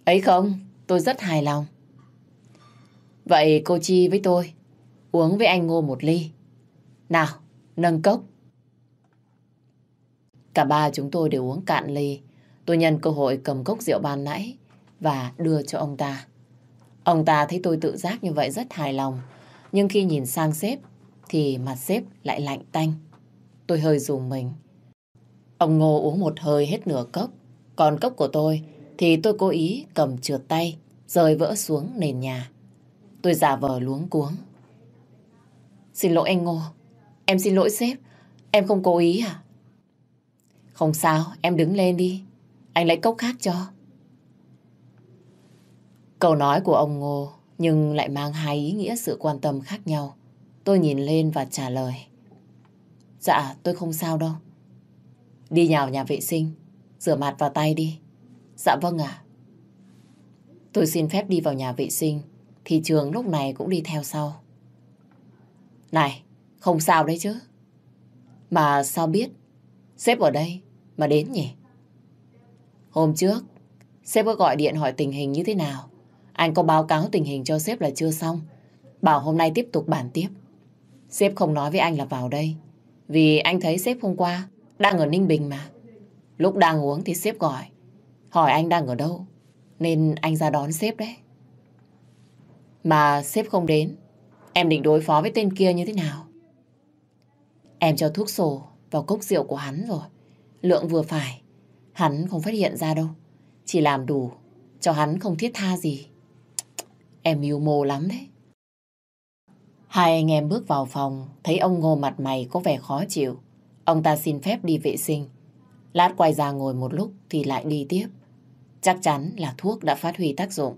Ấy không, tôi rất hài lòng. Vậy cô Chi với tôi, uống với anh Ngô một ly. Nào, nâng cốc. Cả ba chúng tôi đều uống cạn ly. Tôi nhân cơ hội cầm cốc rượu ban nãy và đưa cho ông ta. Ông ta thấy tôi tự giác như vậy rất hài lòng. Nhưng khi nhìn sang sếp thì mặt sếp lại lạnh tanh. Tôi hơi dùng mình. Ông Ngô uống một hơi hết nửa cốc. Còn cốc của tôi thì tôi cố ý cầm trượt tay, rơi vỡ xuống nền nhà. Tôi giả vờ luống cuống. Xin lỗi anh Ngô. Em xin lỗi sếp. Em không cố ý à? Không sao, em đứng lên đi. Anh lấy cốc khác cho. Câu nói của ông Ngô nhưng lại mang hai ý nghĩa sự quan tâm khác nhau. Tôi nhìn lên và trả lời. Dạ, tôi không sao đâu. Đi nhào nhà vệ sinh, rửa mặt vào tay đi. Dạ vâng ạ. Tôi xin phép đi vào nhà vệ sinh, thì trường lúc này cũng đi theo sau. Này, không sao đấy chứ. Mà sao biết, sếp ở đây mà đến nhỉ? Hôm trước, sếp có gọi điện hỏi tình hình như thế nào. Anh có báo cáo tình hình cho sếp là chưa xong. Bảo hôm nay tiếp tục bàn tiếp. Sếp không nói với anh là vào đây. Vì anh thấy sếp hôm qua đang ở Ninh Bình mà. Lúc đang uống thì sếp gọi. Hỏi anh đang ở đâu. Nên anh ra đón sếp đấy. Mà sếp không đến. Em định đối phó với tên kia như thế nào? Em cho thuốc sổ vào cốc rượu của hắn rồi. Lượng vừa phải. Hắn không phát hiện ra đâu. Chỉ làm đủ cho hắn không thiết tha gì. Em yêu mồ lắm đấy. Hai anh em bước vào phòng, thấy ông Ngô mặt mày có vẻ khó chịu. Ông ta xin phép đi vệ sinh. Lát quay ra ngồi một lúc thì lại đi tiếp. Chắc chắn là thuốc đã phát huy tác dụng.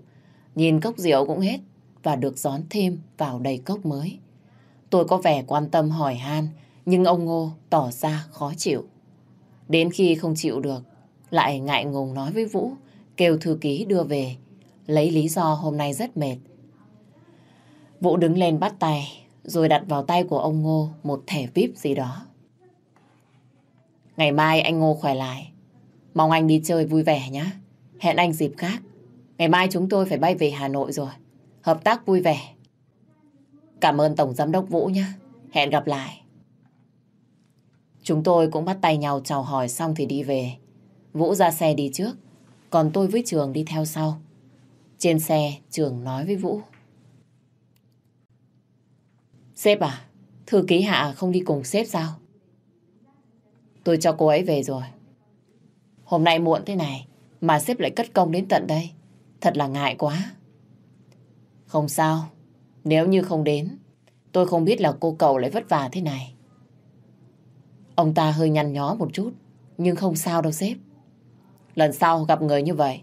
Nhìn cốc rượu cũng hết và được rón thêm vào đầy cốc mới. Tôi có vẻ quan tâm hỏi han, nhưng ông Ngô tỏ ra khó chịu. Đến khi không chịu được, lại ngại ngùng nói với Vũ, kêu thư ký đưa về, lấy lý do hôm nay rất mệt. Vũ đứng lên bắt tay, rồi đặt vào tay của ông Ngô một thẻ VIP gì đó. Ngày mai anh Ngô khỏe lại. Mong anh đi chơi vui vẻ nhé. Hẹn anh dịp khác. Ngày mai chúng tôi phải bay về Hà Nội rồi. Hợp tác vui vẻ. Cảm ơn Tổng Giám đốc Vũ nhé. Hẹn gặp lại. Chúng tôi cũng bắt tay nhau chào hỏi xong thì đi về. Vũ ra xe đi trước, còn tôi với Trường đi theo sau. Trên xe, Trường nói với Vũ. Sếp à, thư ký Hạ không đi cùng sếp sao? Tôi cho cô ấy về rồi. Hôm nay muộn thế này mà sếp lại cất công đến tận đây. Thật là ngại quá. Không sao. Nếu như không đến, tôi không biết là cô cậu lại vất vả thế này. Ông ta hơi nhăn nhó một chút, nhưng không sao đâu sếp. Lần sau gặp người như vậy,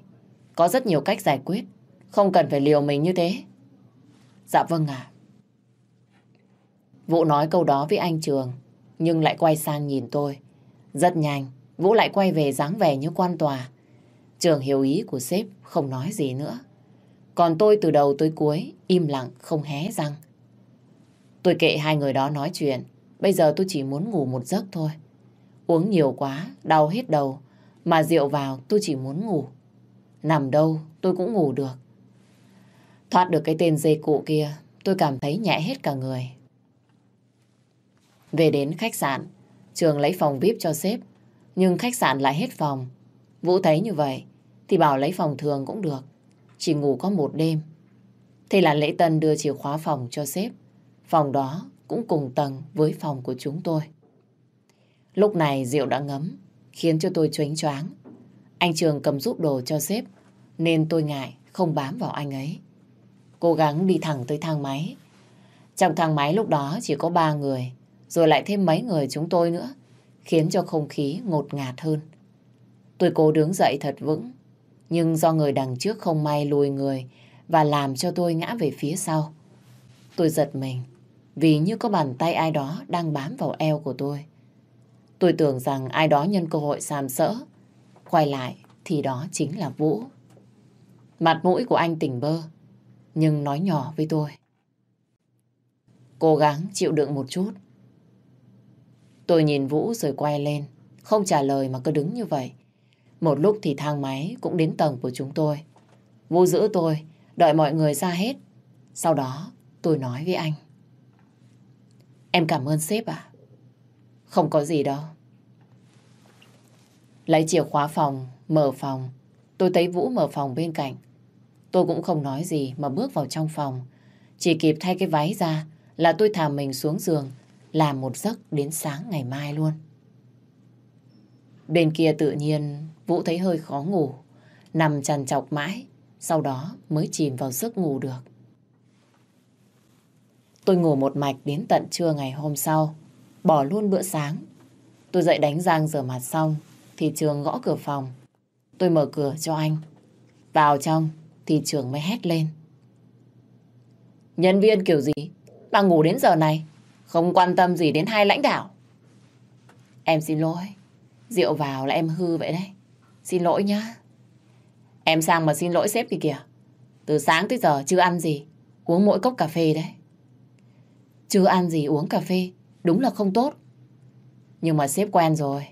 có rất nhiều cách giải quyết. Không cần phải liều mình như thế. Dạ vâng ạ. Vũ nói câu đó với anh Trường, nhưng lại quay sang nhìn tôi. Rất nhanh, Vũ lại quay về dáng vẻ như quan tòa. Trường hiểu ý của sếp không nói gì nữa. Còn tôi từ đầu tới cuối im lặng không hé răng. Tôi kệ hai người đó nói chuyện. Bây giờ tôi chỉ muốn ngủ một giấc thôi. Uống nhiều quá, đau hết đầu. Mà rượu vào tôi chỉ muốn ngủ. Nằm đâu tôi cũng ngủ được. Thoát được cái tên dây cụ kia, tôi cảm thấy nhẹ hết cả người. Về đến khách sạn, Trường lấy phòng VIP cho sếp, nhưng khách sạn lại hết phòng. Vũ thấy như vậy, thì bảo lấy phòng thường cũng được, chỉ ngủ có một đêm. Thế là lễ tân đưa chìa khóa phòng cho sếp, phòng đó cũng cùng tầng với phòng của chúng tôi. Lúc này rượu đã ngấm, khiến cho tôi choáng choáng. Anh Trường cầm giúp đồ cho sếp, nên tôi ngại không bám vào anh ấy. Cố gắng đi thẳng tới thang máy. Trong thang máy lúc đó chỉ có ba người, rồi lại thêm mấy người chúng tôi nữa, khiến cho không khí ngột ngạt hơn. Tôi cố đứng dậy thật vững, nhưng do người đằng trước không may lùi người và làm cho tôi ngã về phía sau. Tôi giật mình, vì như có bàn tay ai đó đang bám vào eo của tôi. Tôi tưởng rằng ai đó nhân cơ hội sàm sỡ. Quay lại thì đó chính là Vũ. Mặt mũi của anh tỉnh bơ, nhưng nói nhỏ với tôi. Cố gắng chịu đựng một chút. Tôi nhìn Vũ rồi quay lên, không trả lời mà cứ đứng như vậy. Một lúc thì thang máy cũng đến tầng của chúng tôi. Vũ giữ tôi, đợi mọi người ra hết. Sau đó tôi nói với anh. Em cảm ơn sếp à? Không có gì đâu. Lấy chìa khóa phòng, mở phòng. Tôi thấy Vũ mở phòng bên cạnh. Tôi cũng không nói gì mà bước vào trong phòng. Chỉ kịp thay cái váy ra là tôi thả mình xuống giường làm một giấc đến sáng ngày mai luôn. Bên kia tự nhiên Vũ thấy hơi khó ngủ, nằm trằn trọc mãi, sau đó mới chìm vào giấc ngủ được. Tôi ngủ một mạch đến tận trưa ngày hôm sau, bỏ luôn bữa sáng. Tôi dậy đánh răng rửa mặt xong, thì Trường gõ cửa phòng. Tôi mở cửa cho anh. Vào trong, thì Trường mới hét lên. Nhân viên kiểu gì? Bà ngủ đến giờ này, không quan tâm gì đến hai lãnh đạo. Em xin lỗi, rượu vào là em hư vậy đấy. Xin lỗi nhá. Em sang mà xin lỗi sếp thì kìa. Từ sáng tới giờ chưa ăn gì, uống mỗi cốc cà phê đấy. Chưa ăn gì uống cà phê, đúng là không tốt. Nhưng mà sếp quen rồi.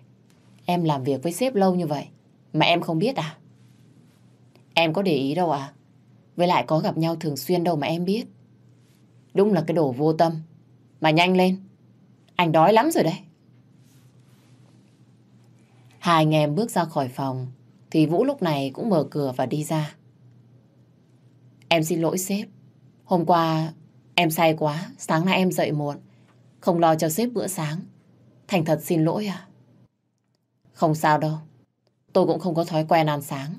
Em làm việc với sếp lâu như vậy, mà em không biết à? Em có để ý đâu à? Với lại có gặp nhau thường xuyên đâu mà em biết. Đúng là cái đồ vô tâm. Mà nhanh lên, anh đói lắm rồi đấy. Hai anh em bước ra khỏi phòng, thì Vũ lúc này cũng mở cửa và đi ra. Em xin lỗi sếp. Hôm qua em say quá, sáng nay em dậy muộn. Không lo cho sếp bữa sáng. Thành thật xin lỗi à? Không sao đâu. Tôi cũng không có thói quen ăn sáng.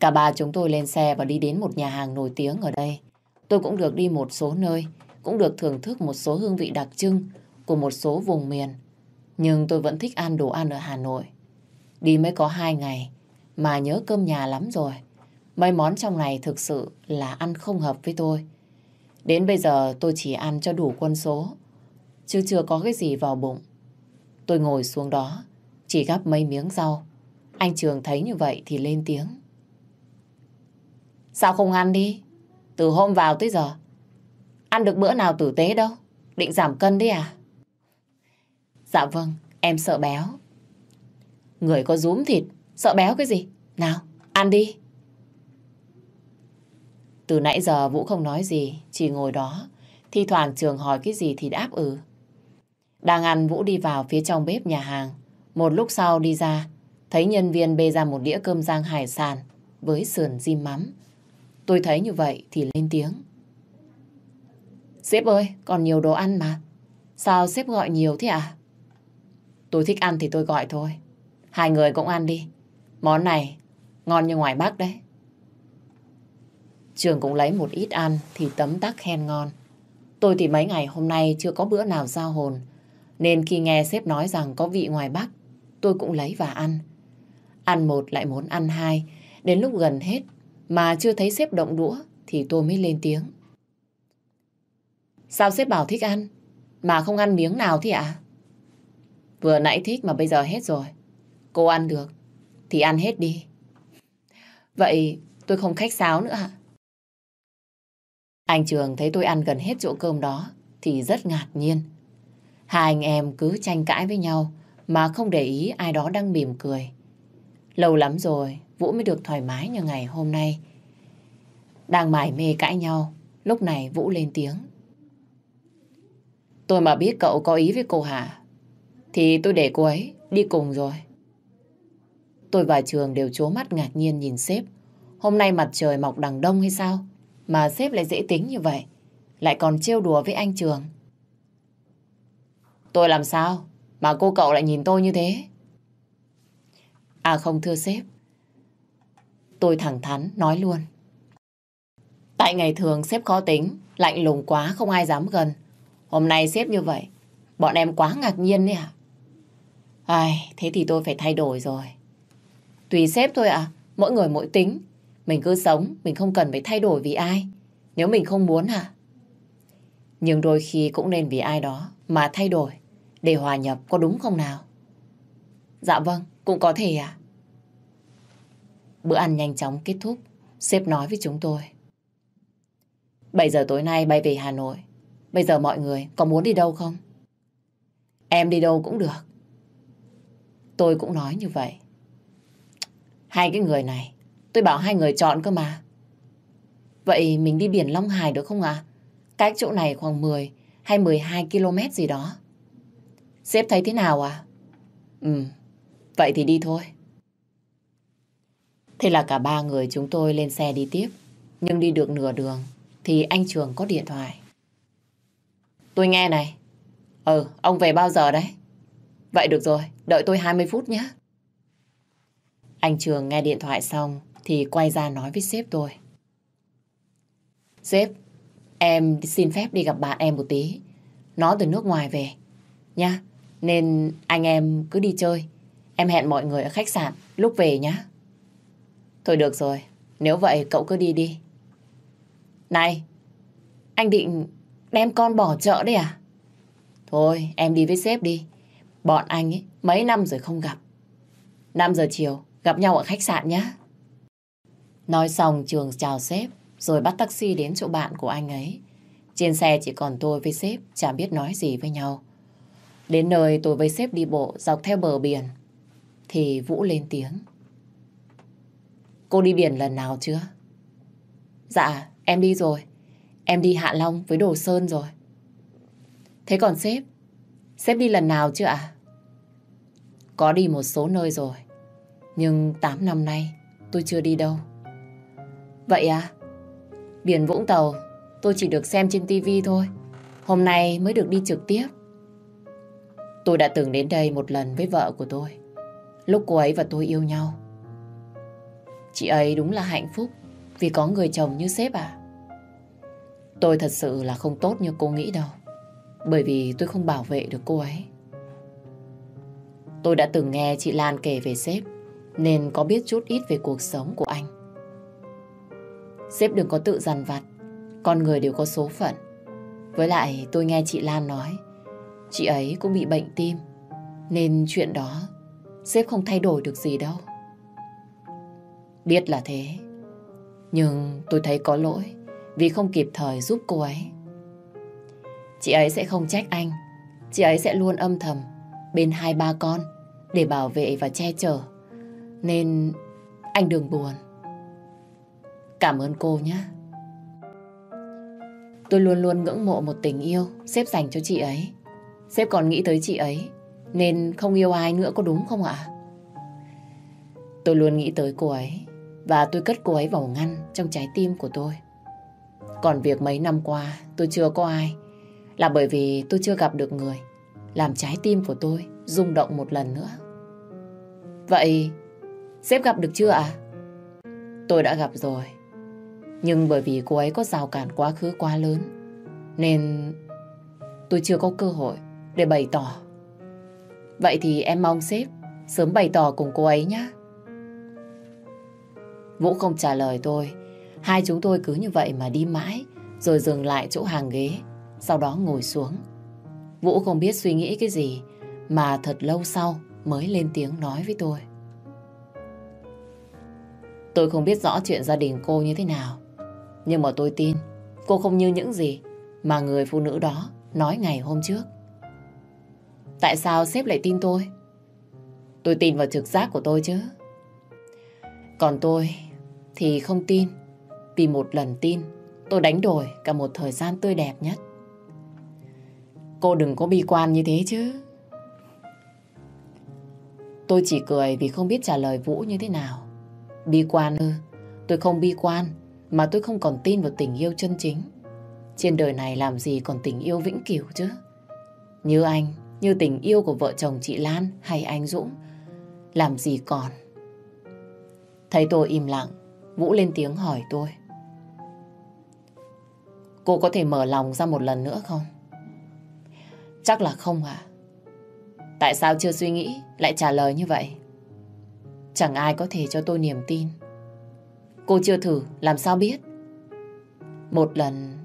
Cả ba chúng tôi lên xe và đi đến một nhà hàng nổi tiếng ở đây. Tôi cũng được đi một số nơi, cũng được thưởng thức một số hương vị đặc trưng của một số vùng miền. Nhưng tôi vẫn thích ăn đồ ăn ở Hà Nội. Đi mới có hai ngày, mà nhớ cơm nhà lắm rồi. Mấy món trong này thực sự là ăn không hợp với tôi. Đến bây giờ tôi chỉ ăn cho đủ quân số, chứ chưa có cái gì vào bụng. Tôi ngồi xuống đó, chỉ gắp mấy miếng rau. Anh Trường thấy như vậy thì lên tiếng. Sao không ăn đi? Từ hôm vào tới giờ, ăn được bữa nào tử tế đâu. Định giảm cân đấy à? Dạ vâng, em sợ béo. Người có rúm thịt, sợ béo cái gì? Nào, ăn đi. Từ nãy giờ Vũ không nói gì, chỉ ngồi đó. Thi thoảng Trường hỏi cái gì thì đáp ừ. Đang ăn Vũ đi vào phía trong bếp nhà hàng. Một lúc sau đi ra, thấy nhân viên bê ra một đĩa cơm rang hải sản với sườn diêm mắm. Tôi thấy như vậy thì lên tiếng. Sếp ơi, còn nhiều đồ ăn mà. Sao sếp gọi nhiều thế à? Tôi thích ăn thì tôi gọi thôi. Hai người cũng ăn đi. Món này ngon như ngoài Bắc đấy. Trường cũng lấy một ít ăn thì tấm tắc khen ngon. Tôi thì mấy ngày hôm nay chưa có bữa nào giao hồn. Nên khi nghe sếp nói rằng có vị ngoài Bắc, tôi cũng lấy và ăn. Ăn một lại muốn ăn hai. Đến lúc gần hết mà chưa thấy sếp động đũa thì tôi mới lên tiếng. Sao sếp bảo thích ăn, mà không ăn miếng nào thì ạ? Vừa nãy thích mà bây giờ hết rồi. Cô ăn được, thì ăn hết đi. Vậy tôi không khách sáo nữa hả? Anh Trường thấy tôi ăn gần hết chỗ cơm đó thì rất ngạc nhiên. Hai anh em cứ tranh cãi với nhau mà không để ý ai đó đang mỉm cười. Lâu lắm rồi Vũ mới được thoải mái như ngày hôm nay. Đang mải mê cãi nhau, lúc này Vũ lên tiếng. Tôi mà biết cậu có ý với cô Hà, thì tôi để cô ấy đi cùng rồi. Tôi và Trường đều chố mắt ngạc nhiên nhìn sếp. Hôm nay mặt trời mọc đằng đông hay sao? Mà sếp lại dễ tính như vậy. Lại còn trêu đùa với anh Trường. Tôi làm sao? Mà cô cậu lại nhìn tôi như thế? À không thưa sếp. Tôi thẳng thắn nói luôn. Tại ngày thường sếp khó tính, lạnh lùng quá không ai dám gần. Hôm nay sếp như vậy, bọn em quá ngạc nhiên đấy à? Ai, thế thì tôi phải thay đổi rồi. Tùy sếp thôi à, mỗi người mỗi tính. Mình cứ sống, mình không cần phải thay đổi vì ai. Nếu mình không muốn hả? Nhưng đôi khi cũng nên vì ai đó mà thay đổi để hòa nhập có đúng không nào? Dạ vâng, cũng có thể à. Bữa ăn nhanh chóng kết thúc, sếp nói với chúng tôi. 7 giờ tối nay bay về Hà Nội. Bây giờ mọi người có muốn đi đâu không? Em đi đâu cũng được. Tôi cũng nói như vậy. Hai cái người này, tôi bảo hai người chọn cơ mà. Vậy mình đi biển Long Hải được không ạ? À? Cách chỗ này khoảng 10 hay 12 km gì đó. Sếp thấy thế nào à? Ừ, vậy thì đi thôi. Thế là cả ba người chúng tôi lên xe đi tiếp. Nhưng đi được nửa đường thì anh Trường có điện thoại. Tôi nghe này. Ừ, ông về bao giờ đấy? Vậy được rồi, đợi tôi 20 phút nhé. Anh Trường nghe điện thoại xong thì quay ra nói với sếp tôi. Sếp, em xin phép đi gặp bạn em một tí. Nó từ nước ngoài về. Nha, nên anh em cứ đi chơi. Em hẹn mọi người ở khách sạn lúc về nhá. Thôi được rồi, nếu vậy cậu cứ đi đi. Này, anh định đem con bỏ chợ đấy à? Thôi, em đi với sếp đi. Bọn anh ấy mấy năm rồi không gặp. 5 giờ chiều, gặp nhau ở khách sạn nhé. Nói xong Trường chào sếp, rồi bắt taxi đến chỗ bạn của anh ấy. Trên xe chỉ còn tôi với sếp, chả biết nói gì với nhau. Đến nơi tôi với sếp đi bộ dọc theo bờ biển, thì Vũ lên tiếng. Cô đi biển lần nào chưa? Dạ, em đi rồi. Em đi Hạ Long với Đồ Sơn rồi. Thế còn sếp? Sếp đi lần nào chưa ạ? Có đi một số nơi rồi. Nhưng 8 năm nay tôi chưa đi đâu. Vậy à? Biển Vũng Tàu, tôi chỉ được xem trên tivi thôi. Hôm nay mới được đi trực tiếp. Tôi đã từng đến đây một lần với vợ của tôi. Lúc cô ấy và tôi yêu nhau. Chị ấy đúng là hạnh phúc vì có người chồng như sếp à. Tôi thật sự là không tốt như cô nghĩ đâu. Bởi vì tôi không bảo vệ được cô ấy. Tôi đã từng nghe chị Lan kể về sếp, nên có biết chút ít về cuộc sống của anh. Sếp đừng có tự dằn vặt, con người đều có số phận. Với lại tôi nghe chị Lan nói, chị ấy cũng bị bệnh tim, nên chuyện đó sếp không thay đổi được gì đâu. Biết là thế, nhưng tôi thấy có lỗi vì không kịp thời giúp cô ấy. Chị ấy sẽ không trách anh, chị ấy sẽ luôn âm thầm bên hai ba con để bảo vệ và che chở. Nên anh đừng buồn. Cảm ơn cô nhé. Tôi luôn luôn ngưỡng mộ một tình yêu xếp dành cho chị ấy. Sếp còn nghĩ tới chị ấy, nên không yêu ai nữa có đúng không ạ? Tôi luôn nghĩ tới cô ấy, và tôi cất cô ấy vào ngăn trong trái tim của tôi. Còn việc mấy năm qua, tôi chưa có ai, là bởi vì tôi chưa gặp được người làm trái tim của tôi rung động một lần nữa. Vậy, sếp gặp được chưa ạ? À? Tôi đã gặp rồi. Nhưng bởi vì cô ấy có rào cản quá khứ quá lớn, nên tôi chưa có cơ hội để bày tỏ. Vậy thì em mong sếp sớm bày tỏ cùng cô ấy nhé. Vũ không trả lời tôi. Hai chúng tôi cứ như vậy mà đi mãi, rồi dừng lại chỗ hàng ghế, sau đó ngồi xuống. Vũ không biết suy nghĩ cái gì, mà thật lâu sau mới lên tiếng nói với tôi. Tôi không biết rõ chuyện gia đình cô như thế nào. Nhưng mà tôi tin cô không như những gì mà người phụ nữ đó nói ngày hôm trước. Tại sao sếp lại tin tôi? Tôi tin vào trực giác của tôi chứ. Còn tôi thì không tin. Vì một lần tin, tôi đánh đổi cả một thời gian tươi đẹp nhất. Cô đừng có bi quan như thế chứ. Tôi chỉ cười vì không biết trả lời Vũ như thế nào. Bi quan ư? Tôi không bi quan, mà tôi không còn tin vào tình yêu chân chính. Trên đời này làm gì còn tình yêu vĩnh cửu chứ? Như anh, như tình yêu của vợ chồng chị Lan hay anh Dũng, làm gì còn? Thấy tôi im lặng, Vũ lên tiếng hỏi tôi. Cô có thể mở lòng ra một lần nữa không? Chắc là không à? Tại sao chưa suy nghĩ lại trả lời như vậy? Chẳng ai có thể cho tôi niềm tin. Cô chưa thử, làm sao biết? Một lần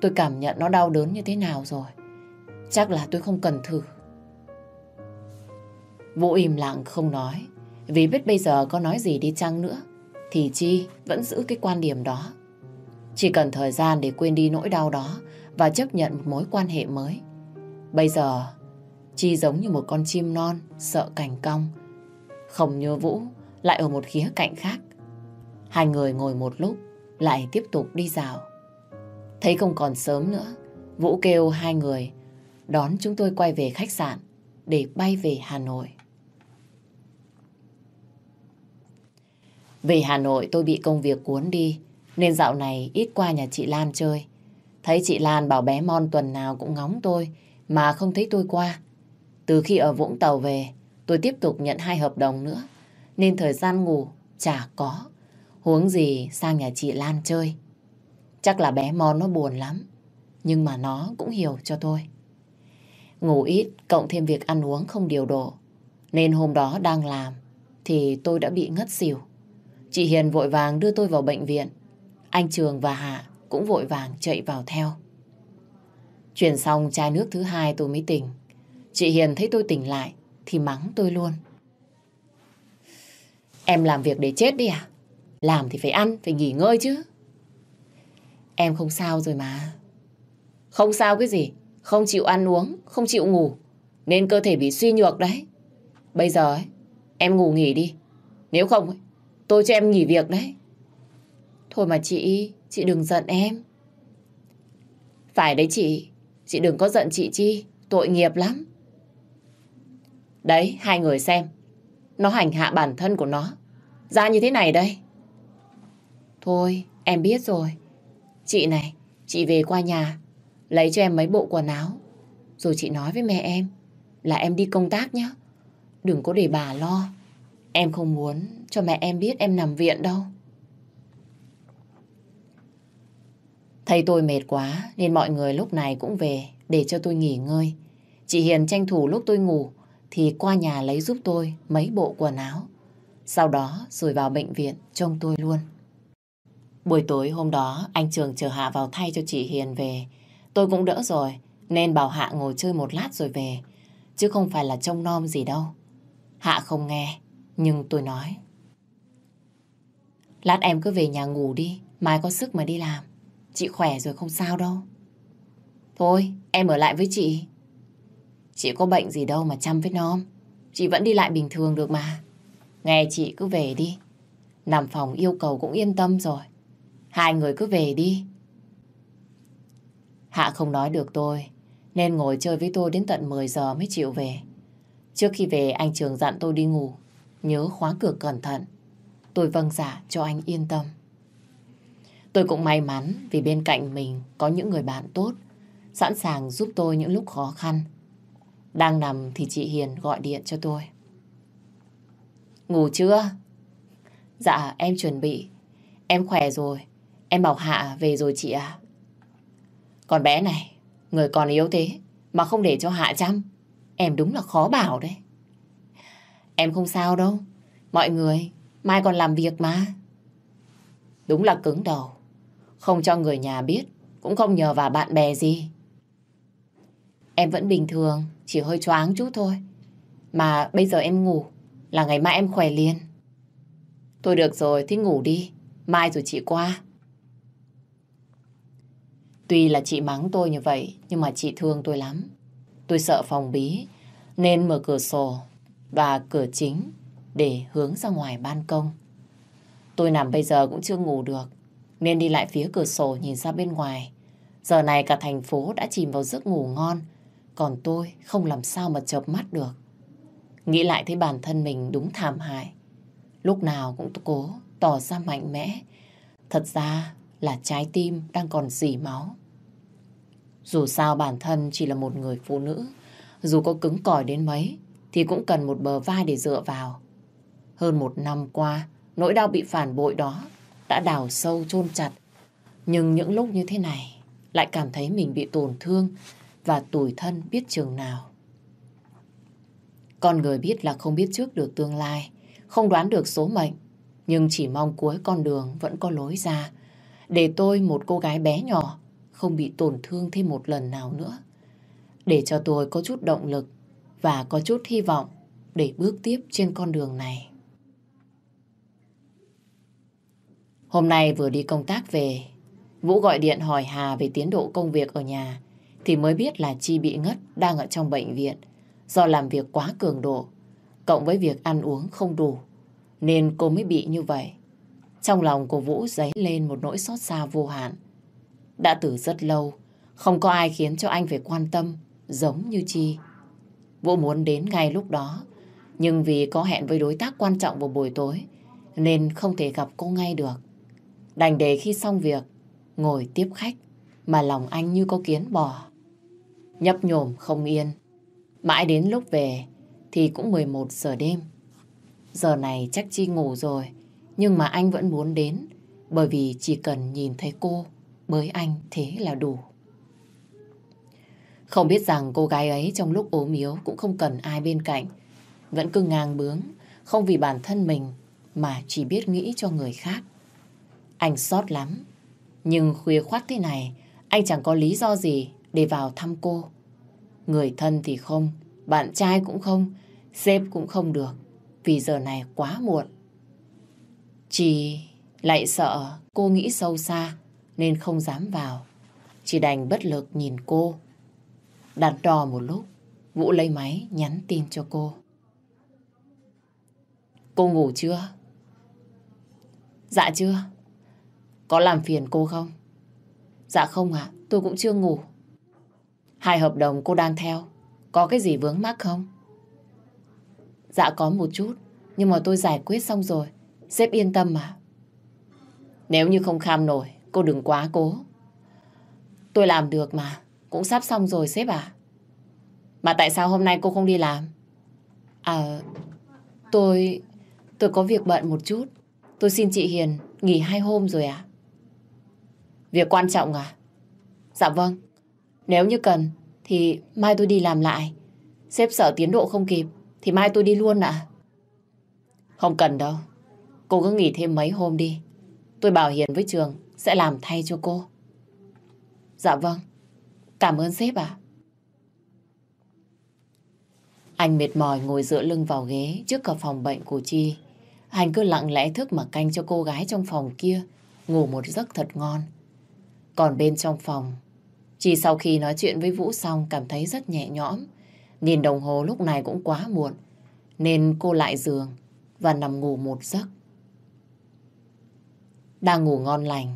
tôi cảm nhận nó đau đớn như thế nào rồi. Chắc là tôi không cần thử. Vũ im lặng không nói. Vì biết bây giờ có nói gì đi chăng nữa thì Chi vẫn giữ cái quan điểm đó. Chỉ cần thời gian để quên đi nỗi đau đó và chấp nhận một mối quan hệ mới. Bây giờ Chi giống như một con chim non sợ cành cong. Không như Vũ lại ở một khía cạnh khác. Hai người ngồi một lúc lại tiếp tục đi dạo. Thấy không còn sớm nữa, Vũ kêu hai người đón chúng tôi quay về khách sạn để bay về Hà Nội. Về Hà Nội tôi bị công việc cuốn đi, nên dạo này ít qua nhà chị Lan chơi. Thấy chị Lan bảo bé Mon tuần nào cũng ngóng tôi, mà không thấy tôi qua. Từ khi ở Vũng Tàu về, tôi tiếp tục nhận hai hợp đồng nữa, nên thời gian ngủ chả có. Huống gì sang nhà chị Lan chơi. Chắc là bé Mon nó buồn lắm, nhưng mà nó cũng hiểu cho tôi. Ngủ ít, cộng thêm việc ăn uống không điều độ, nên hôm đó đang làm, thì tôi đã bị ngất xỉu. Chị Hiền vội vàng đưa tôi vào bệnh viện. Anh Trường và Hạ cũng vội vàng chạy vào theo. Chuyển xong chai nước thứ hai tôi mới tỉnh. Chị Hiền thấy tôi tỉnh lại thì mắng tôi luôn. Em làm việc để chết đi à? Làm thì phải ăn, phải nghỉ ngơi chứ. Em không sao rồi mà. Không sao cái gì? Không chịu ăn uống, không chịu ngủ. Nên cơ thể bị suy nhược đấy. Bây giờ ấy, em ngủ nghỉ đi. Nếu không, ấy, tôi cho em nghỉ việc đấy. Thôi mà chị, chị đừng giận em. Phải đấy chị, chị đừng có giận chị Chi, tội nghiệp lắm. Đấy, hai người xem. Nó hành hạ bản thân của nó. Ra như thế này đây. Thôi, em biết rồi. Chị này, chị về qua nhà, lấy cho em mấy bộ quần áo. Rồi chị nói với mẹ em là em đi công tác nhé. Đừng có để bà lo. Em không muốn cho mẹ em biết em nằm viện đâu. Thấy tôi mệt quá nên mọi người lúc này cũng về để cho tôi nghỉ ngơi. Chị Hiền tranh thủ lúc tôi ngủ thì qua nhà lấy giúp tôi mấy bộ quần áo. Sau đó rồi vào bệnh viện trông tôi luôn. Buổi tối hôm đó, anh Trường chờ Hạ vào thay cho chị Hiền về. Tôi cũng đỡ rồi, nên bảo Hạ ngồi chơi một lát rồi về. Chứ không phải là trông nom gì đâu. Hạ không nghe, nhưng tôi nói. Lát em cứ về nhà ngủ đi. Mai có sức mà đi làm. Chị khỏe rồi không sao đâu. Thôi, em ở lại với chị. Chị có bệnh gì đâu mà chăm với nom. Chị vẫn đi lại bình thường được mà. Nghe chị cứ về đi. Nằm phòng yêu cầu cũng yên tâm rồi. Hai người cứ về đi. Hạ không nói được tôi, nên ngồi chơi với tôi đến tận 10 giờ mới chịu về. Trước khi về, anh Trường dặn tôi đi ngủ. Nhớ khóa cửa cẩn thận. Tôi vâng giả dạ cho anh yên tâm. Tôi cũng may mắn vì bên cạnh mình có những người bạn tốt, sẵn sàng giúp tôi những lúc khó khăn. Đang nằm thì chị Hiền gọi điện cho tôi. Ngủ chưa? Dạ, em chuẩn bị. Em khỏe rồi. Em bảo Hạ về rồi chị à? Còn bé này, người còn yếu thế, mà không để cho Hạ chăm. Em đúng là khó bảo đấy. Em không sao đâu. Mọi người, mai còn làm việc mà. Đúng là cứng đầu. Không cho người nhà biết, cũng không nhờ vào bạn bè gì. Em vẫn bình thường, chỉ hơi choáng chút thôi. Mà bây giờ em ngủ, là ngày mai em khỏe liền. Thôi được rồi, thì ngủ đi. Mai rồi chị qua. Tuy là chị mắng tôi như vậy, nhưng mà chị thương tôi lắm. Tôi sợ phòng bí, nên mở cửa sổ và cửa chính để hướng ra ngoài ban công. Tôi nằm bây giờ cũng chưa ngủ được, nên đi lại phía cửa sổ nhìn ra bên ngoài. Giờ này cả thành phố đã chìm vào giấc ngủ ngon, còn tôi không làm sao mà chợp mắt được. Nghĩ lại thấy bản thân mình đúng thảm hại. Lúc nào cũng cố tỏ ra mạnh mẽ. Thật ra là trái tim đang còn dì máu. Dù sao bản thân chỉ là một người phụ nữ, dù có cứng cỏi đến mấy, thì cũng cần một bờ vai để dựa vào. Hơn một năm qua, nỗi đau bị phản bội đó đã đào sâu chôn chặt. Nhưng những lúc như thế này, lại cảm thấy mình bị tổn thương và tủi thân biết chừng nào. Con người biết là không biết trước được tương lai, không đoán được số mệnh, nhưng chỉ mong cuối con đường vẫn có lối ra. Để tôi, một cô gái bé nhỏ, không bị tổn thương thêm một lần nào nữa. Để cho tôi có chút động lực và có chút hy vọng để bước tiếp trên con đường này. Hôm nay vừa đi công tác về, Vũ gọi điện hỏi Hà về tiến độ công việc ở nhà, thì mới biết là Chi bị ngất đang ở trong bệnh viện do làm việc quá cường độ, cộng với việc ăn uống không đủ, nên cô mới bị như vậy. Trong lòng của Vũ dấy lên một nỗi xót xa vô hạn. Đã từ rất lâu, không có ai khiến cho anh phải quan tâm giống như Chi. Vũ muốn đến ngay lúc đó, nhưng vì có hẹn với đối tác quan trọng vào buổi tối, nên không thể gặp cô ngay được. Đành để khi xong việc, ngồi tiếp khách, mà lòng anh như có kiến bò. Nhấp nhổm không yên. Mãi đến lúc về thì cũng 11 giờ đêm. Giờ này chắc Chi ngủ rồi, nhưng mà anh vẫn muốn đến, bởi vì chỉ cần nhìn thấy cô, với anh thế là đủ. Không biết rằng cô gái ấy trong lúc ốm yếu cũng không cần ai bên cạnh. Vẫn cứ ngang bướng, không vì bản thân mình mà chỉ biết nghĩ cho người khác. Anh xót lắm. Nhưng khuya khoát thế này, anh chẳng có lý do gì để vào thăm cô. Người thân thì không, bạn trai cũng không, sếp cũng không được, vì giờ này quá muộn. Chỉ lại sợ cô nghĩ sâu xa, nên không dám vào. Chỉ đành bất lực nhìn cô. Đặt đò một lúc, Vũ lấy máy nhắn tin cho cô. Cô ngủ chưa? Dạ chưa. Có làm phiền cô không? Dạ không ạ, tôi cũng chưa ngủ. Hai hợp đồng cô đang theo, có cái gì vướng mắc không? Dạ có một chút, nhưng mà tôi giải quyết xong rồi. Sếp yên tâm mà. Nếu như không kham nổi, cô đừng quá cố. Tôi làm được mà, cũng sắp xong rồi sếp à. Mà tại sao hôm nay cô không đi làm? À, tôi... tôi có việc bận một chút. Tôi xin chị Hiền nghỉ hai hôm rồi à? Việc quan trọng à? Dạ vâng. Nếu như cần thì mai tôi đi làm lại. Sếp sợ tiến độ không kịp thì mai tôi đi luôn ạ. Không cần đâu. Cô cứ nghỉ thêm mấy hôm đi. Tôi bảo Hiền với Trường sẽ làm thay cho cô. Dạ vâng. Cảm ơn sếp ạ. Anh mệt mỏi ngồi dựa lưng vào ghế trước cửa phòng bệnh của Chi. Anh cứ lặng lẽ thức mà canh cho cô gái trong phòng kia ngủ một giấc thật ngon. Còn bên trong phòng, chi sau khi nói chuyện với Vũ xong cảm thấy rất nhẹ nhõm. Nhìn đồng hồ lúc này cũng quá muộn, nên cô lại giường và nằm ngủ một giấc. Đang ngủ ngon lành,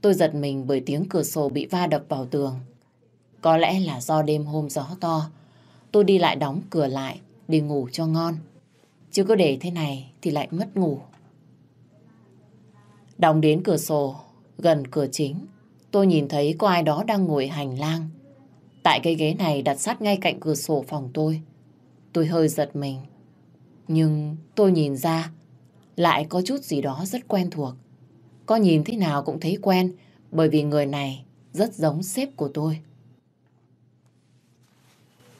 tôi giật mình bởi tiếng cửa sổ bị va đập vào tường. Có lẽ là do đêm hôm gió to, tôi đi lại đóng cửa lại để ngủ cho ngon. Chứ có để thế này thì lại mất ngủ. Đóng đến cửa sổ, gần cửa chính, tôi nhìn thấy có ai đó đang ngồi hành lang. Tại cái ghế này đặt sát ngay cạnh cửa sổ phòng tôi. Tôi hơi giật mình. Nhưng tôi nhìn ra lại có chút gì đó rất quen thuộc. Có nhìn thế nào cũng thấy quen bởi vì người này rất giống sếp của tôi.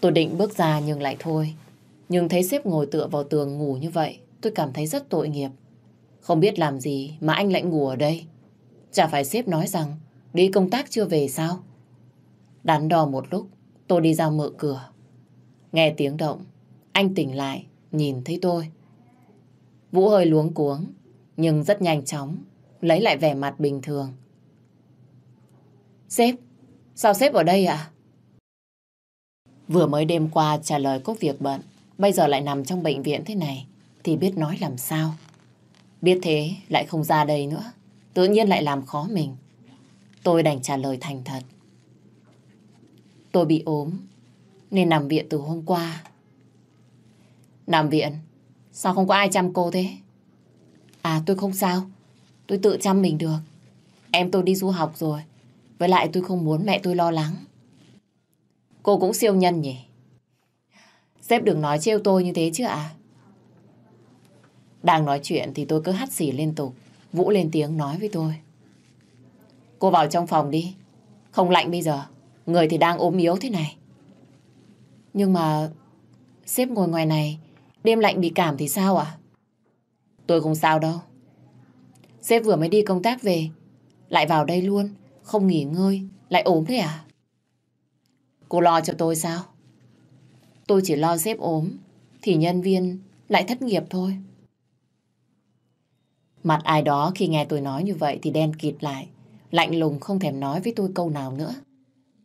Tôi định bước ra nhưng lại thôi. Nhưng thấy sếp ngồi tựa vào tường ngủ như vậy, tôi cảm thấy rất tội nghiệp. Không biết làm gì mà anh lại ngủ ở đây. Chả phải sếp nói rằng đi công tác chưa về sao? Đắn đo một lúc, tôi đi ra mở cửa. Nghe tiếng động, anh tỉnh lại, nhìn thấy tôi. Vũ hơi luống cuống, nhưng rất nhanh chóng, lấy lại vẻ mặt bình thường. Sếp, sao sếp ở đây ạ? Vừa mới đêm qua trả lời có việc bận, bây giờ lại nằm trong bệnh viện thế này, thì biết nói làm sao. Biết thế lại không ra đây nữa, tự nhiên lại làm khó mình. Tôi đành trả lời thành thật. Tôi bị ốm, nên nằm viện từ hôm qua. Nằm viện? Sao không có ai chăm cô thế? À tôi không sao, tôi tự chăm mình được. Em tôi đi du học rồi, với lại tôi không muốn mẹ tôi lo lắng. Cô cũng siêu nhân nhỉ? Sếp đừng nói trêu tôi như thế chứ ạ. Đang nói chuyện thì tôi cứ hắt xỉ liên tục. Vũ lên tiếng nói với tôi. Cô vào trong phòng đi. Không lạnh bây giờ. Người thì đang ốm yếu thế này. Nhưng mà sếp ngồi ngoài này đêm lạnh bị cảm thì sao ạ? Tôi không sao đâu. Sếp vừa mới đi công tác về lại vào đây luôn không nghỉ ngơi lại ốm thế à? Cô lo cho tôi sao? Tôi chỉ lo sếp ốm thì nhân viên lại thất nghiệp thôi. Mặt ai đó khi nghe tôi nói như vậy thì đen kịt lại, lạnh lùng không thèm nói với tôi câu nào nữa.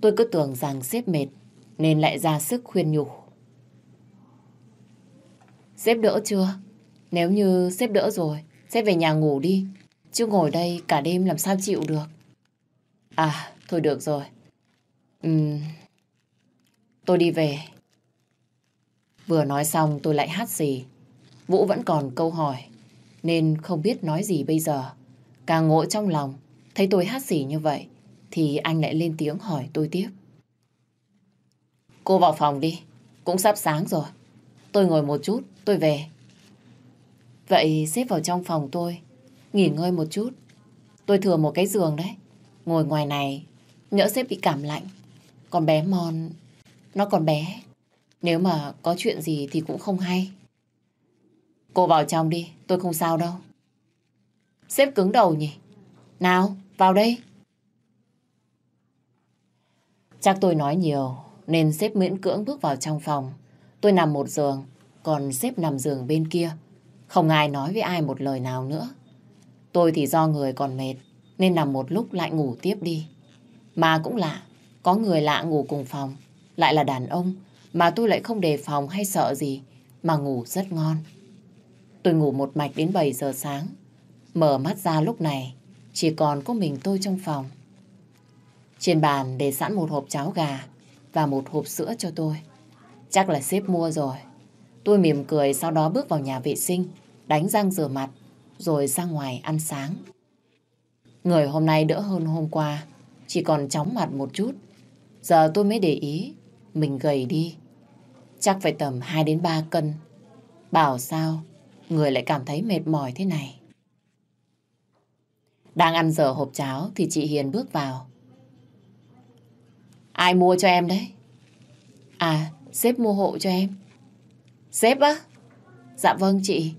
Tôi cứ tưởng rằng sếp mệt nên lại ra sức khuyên nhủ. Sếp đỡ chưa? Nếu như sếp đỡ rồi, sếp về nhà ngủ đi. Chứ ngồi đây cả đêm làm sao chịu được. À, thôi được rồi. Ừm, tôi đi về. Vừa nói xong tôi lại hát gì. Vũ vẫn còn câu hỏi, nên không biết nói gì bây giờ. Càng ngộ trong lòng, thấy tôi hát gì như vậy, thì anh lại lên tiếng hỏi tôi tiếp. Cô vào phòng đi, cũng sắp sáng rồi. Tôi ngồi một chút, tôi về. Vậy xếp vào trong phòng tôi, nghỉ ngơi một chút. Tôi thừa một cái giường đấy. Ngồi ngoài này, nhỡ xếp bị cảm lạnh. Còn bé Mon, nó còn bé. Nếu mà có chuyện gì thì cũng không hay. Cô vào trong đi, tôi không sao đâu. Xếp cứng đầu nhỉ? Nào, vào đây. Chắc tôi nói nhiều, nên xếp miễn cưỡng bước vào trong phòng. Tôi nằm một giường, còn xếp nằm giường bên kia. Không ai nói với ai một lời nào nữa. Tôi thì do người còn mệt, nên nằm một lúc lại ngủ tiếp đi. Mà cũng lạ, có người lạ ngủ cùng phòng, lại là đàn ông, mà tôi lại không đề phòng hay sợ gì, mà ngủ rất ngon. Tôi ngủ một mạch đến 7 giờ sáng, mở mắt ra lúc này, chỉ còn có mình tôi trong phòng. Trên bàn để sẵn một hộp cháo gà và một hộp sữa cho tôi. Chắc là sếp mua rồi. Tôi mỉm cười sau đó bước vào nhà vệ sinh, đánh răng rửa mặt, rồi ra ngoài ăn sáng. Người hôm nay đỡ hơn hôm qua, chỉ còn chóng mặt một chút. Giờ tôi mới để ý, mình gầy đi. Chắc phải tầm 2 đến 3 cân. Bảo sao, người lại cảm thấy mệt mỏi thế này. Đang ăn dở hộp cháo thì chị Hiền bước vào. Ai mua cho em đấy? À, sếp mua hộ cho em. Sếp á? Dạ vâng chị.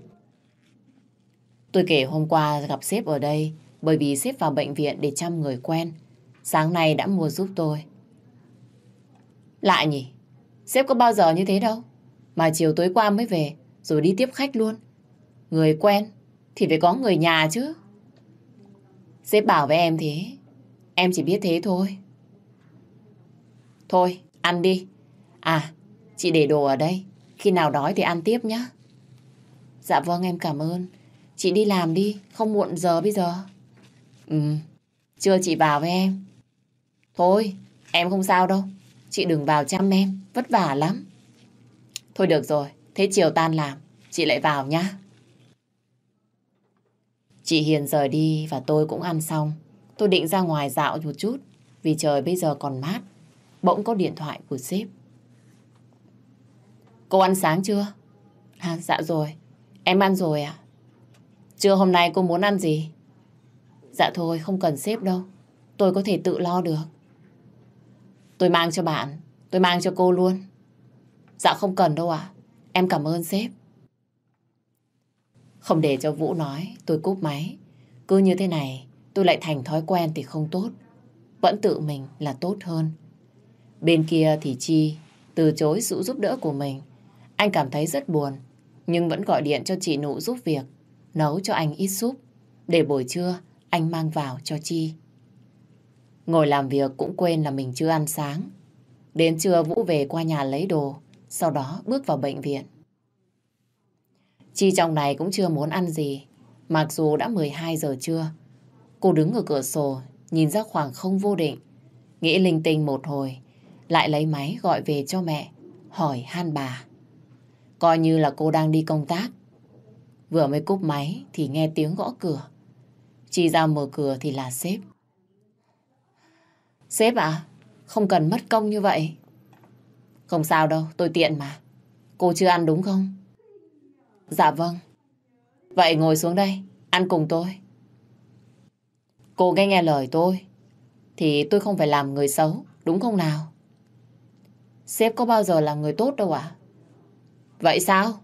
Tôi kể hôm qua gặp sếp ở đây bởi vì sếp vào bệnh viện để chăm người quen. Sáng nay đã mua giúp tôi. Lại nhỉ? Sếp có bao giờ như thế đâu. Mà chiều tối qua mới về rồi đi tiếp khách luôn. Người quen thì phải có người nhà chứ. Sếp bảo với em thế. Em chỉ biết thế thôi. Thôi, ăn đi. À, chị để đồ ở đây. Khi nào đói thì ăn tiếp nhé. Dạ vâng em cảm ơn. Chị đi làm đi, không muộn giờ bây giờ. Ừ, chưa chị vào với em. Thôi, em không sao đâu. Chị đừng vào chăm em, vất vả lắm. Thôi được rồi, thế chiều tan làm, chị lại vào nhá. Chị Hiền rời đi và tôi cũng ăn xong. Tôi định ra ngoài dạo một chút, vì trời bây giờ còn mát. Bỗng có điện thoại của sếp. Cô ăn sáng chưa? À, dạ rồi. Em ăn rồi ạ. À? Trưa hôm nay cô muốn ăn gì? Dạ thôi, không cần sếp đâu. Tôi có thể tự lo được. Tôi mang cho bạn. Tôi mang cho cô luôn. Dạ không cần đâu ạ. Em cảm ơn sếp. Không để cho Vũ nói, tôi cúp máy. Cứ như thế này, tôi lại thành thói quen thì không tốt. Vẫn tự mình là tốt hơn. Bên kia thì Chi từ chối sự giúp đỡ của mình. Anh cảm thấy rất buồn, nhưng vẫn gọi điện cho chị Nụ giúp việc, nấu cho anh ít súp, để buổi trưa anh mang vào cho Chi. Ngồi làm việc cũng quên là mình chưa ăn sáng. Đến trưa Vũ về qua nhà lấy đồ, sau đó bước vào bệnh viện. Chi trong này cũng chưa muốn ăn gì, mặc dù đã 12 giờ trưa. Cô đứng ở cửa sổ, nhìn ra khoảng không vô định, nghĩ linh tinh một hồi, lại lấy máy gọi về cho mẹ, hỏi han bà. Coi như là cô đang đi công tác. Vừa mới cúp máy thì nghe tiếng gõ cửa. Chi ra mở cửa thì là sếp. Sếp à, không cần mất công như vậy. Không sao đâu, tôi tiện mà. Cô chưa ăn đúng không? Dạ vâng. Vậy ngồi xuống đây, ăn cùng tôi. Cô nghe nghe lời tôi, thì tôi không phải làm người xấu, đúng không nào? Sếp có bao giờ làm người tốt đâu ạ? Vậy sao?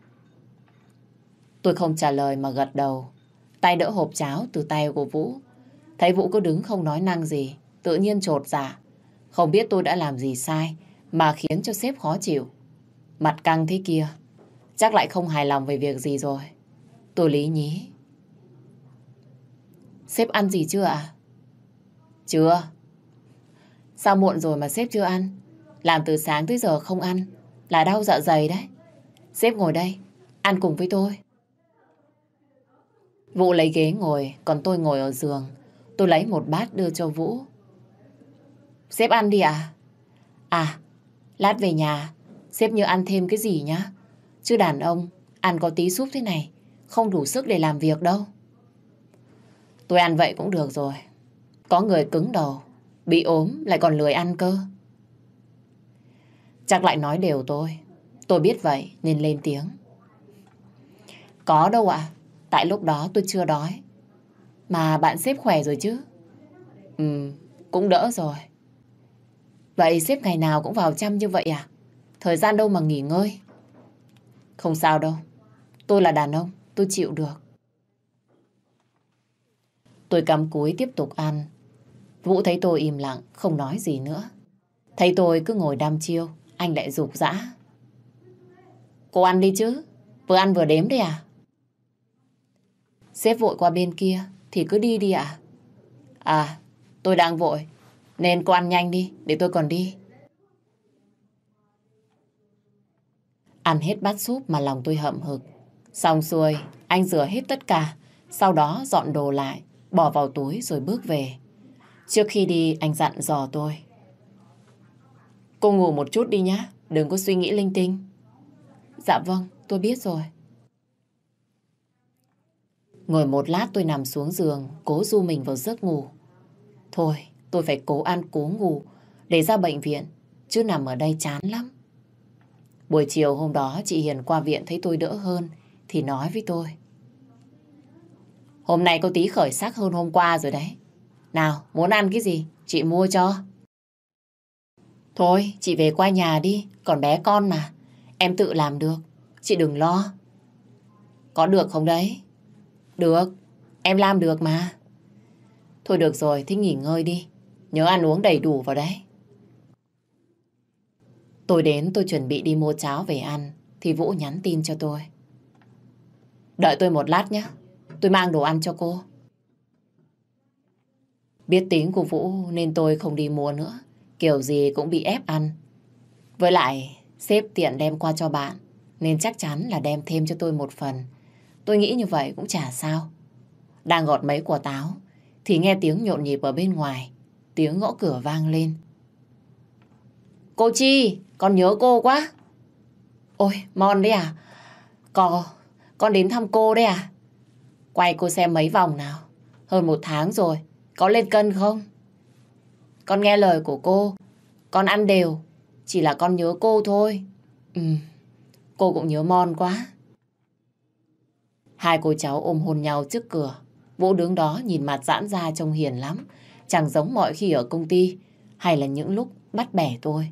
Tôi không trả lời mà gật đầu. Tay đỡ hộp cháo từ tay của Vũ. Thấy Vũ cứ đứng không nói năng gì, tự nhiên trột dạ. Không biết tôi đã làm gì sai mà khiến cho sếp khó chịu. Mặt căng thế kia, chắc lại không hài lòng về việc gì rồi. Tôi lý nhí. Sếp ăn gì chưa ạ? Chưa. Sao muộn rồi mà sếp chưa ăn? Làm từ sáng tới giờ không ăn là đau dạ dày đấy. Sếp ngồi đây, ăn cùng với tôi. Vũ lấy ghế ngồi, còn tôi ngồi ở giường. Tôi lấy một bát đưa cho Vũ. Sếp ăn đi à? À, lát về nhà, sếp nhớ ăn thêm cái gì nhá. Chứ đàn ông, ăn có tí súp thế này, không đủ sức để làm việc đâu. Tôi ăn vậy cũng được rồi. Có người cứng đầu, bị ốm lại còn lười ăn cơ. Chắc lại nói đều tôi. Tôi biết vậy nên lên tiếng. Có đâu ạ. Tại lúc đó tôi chưa đói. Mà bạn xếp khỏe rồi chứ? Ừ, cũng đỡ rồi. Vậy xếp ngày nào cũng vào chăm như vậy à? Thời gian đâu mà nghỉ ngơi? Không sao đâu. Tôi là đàn ông, tôi chịu được. Tôi cắm cúi tiếp tục ăn. Vũ thấy tôi im lặng, không nói gì nữa. Thấy tôi cứ ngồi đam chiêu, anh lại rục rã. Cô ăn đi chứ, vừa ăn vừa đếm đấy à? Sếp vội qua bên kia, thì cứ đi đi ạ. À? à, tôi đang vội, nên cô ăn nhanh đi, để tôi còn đi. Ăn hết bát súp mà lòng tôi hậm hực. Xong xuôi, anh rửa hết tất cả, sau đó dọn đồ lại, bỏ vào túi rồi bước về. Trước khi đi, anh dặn dò tôi. Cô ngủ một chút đi nhá, đừng có suy nghĩ linh tinh. Dạ vâng, tôi biết rồi. Ngồi một lát tôi nằm xuống giường, cố du mình vào giấc ngủ. Thôi, tôi phải cố ăn cố ngủ để ra bệnh viện, chứ nằm ở đây chán lắm. Buổi chiều hôm đó chị Hiền qua viện thấy tôi đỡ hơn, thì nói với tôi. Hôm nay có tí khởi sắc hơn hôm qua rồi đấy. Nào, muốn ăn cái gì? Chị mua cho. Thôi, chị về qua nhà đi, còn bé con mà. Em tự làm được, chị đừng lo. Có được không đấy? Được, em làm được mà. Thôi được rồi, thích nghỉ ngơi đi. Nhớ ăn uống đầy đủ vào đấy. Tôi đến tôi chuẩn bị đi mua cháo về ăn, thì Vũ nhắn tin cho tôi. Đợi tôi một lát nhé, tôi mang đồ ăn cho cô. Biết tính của Vũ nên tôi không đi mua nữa. Kiểu gì cũng bị ép ăn. Với lại, sếp tiện đem qua cho bạn. Nên chắc chắn là đem thêm cho tôi một phần. Tôi nghĩ như vậy cũng chả sao. Đang gọt mấy quả táo, thì nghe tiếng nhộn nhịp ở bên ngoài. Tiếng gõ cửa vang lên. Cô Chi, con nhớ cô quá. Ôi, Mon đấy à? cò con đến thăm cô đấy à? Quay cô xem mấy vòng nào. Hơn một tháng rồi, có lên cân không? Con nghe lời của cô, con ăn đều, chỉ là con nhớ cô thôi. Ừ, cô cũng nhớ Mon quá. Hai cô cháu ôm hôn nhau trước cửa. Vũ đứng đó nhìn mặt giãn ra trông hiền lắm. Chẳng giống mọi khi ở công ty hay là những lúc bắt bẻ tôi.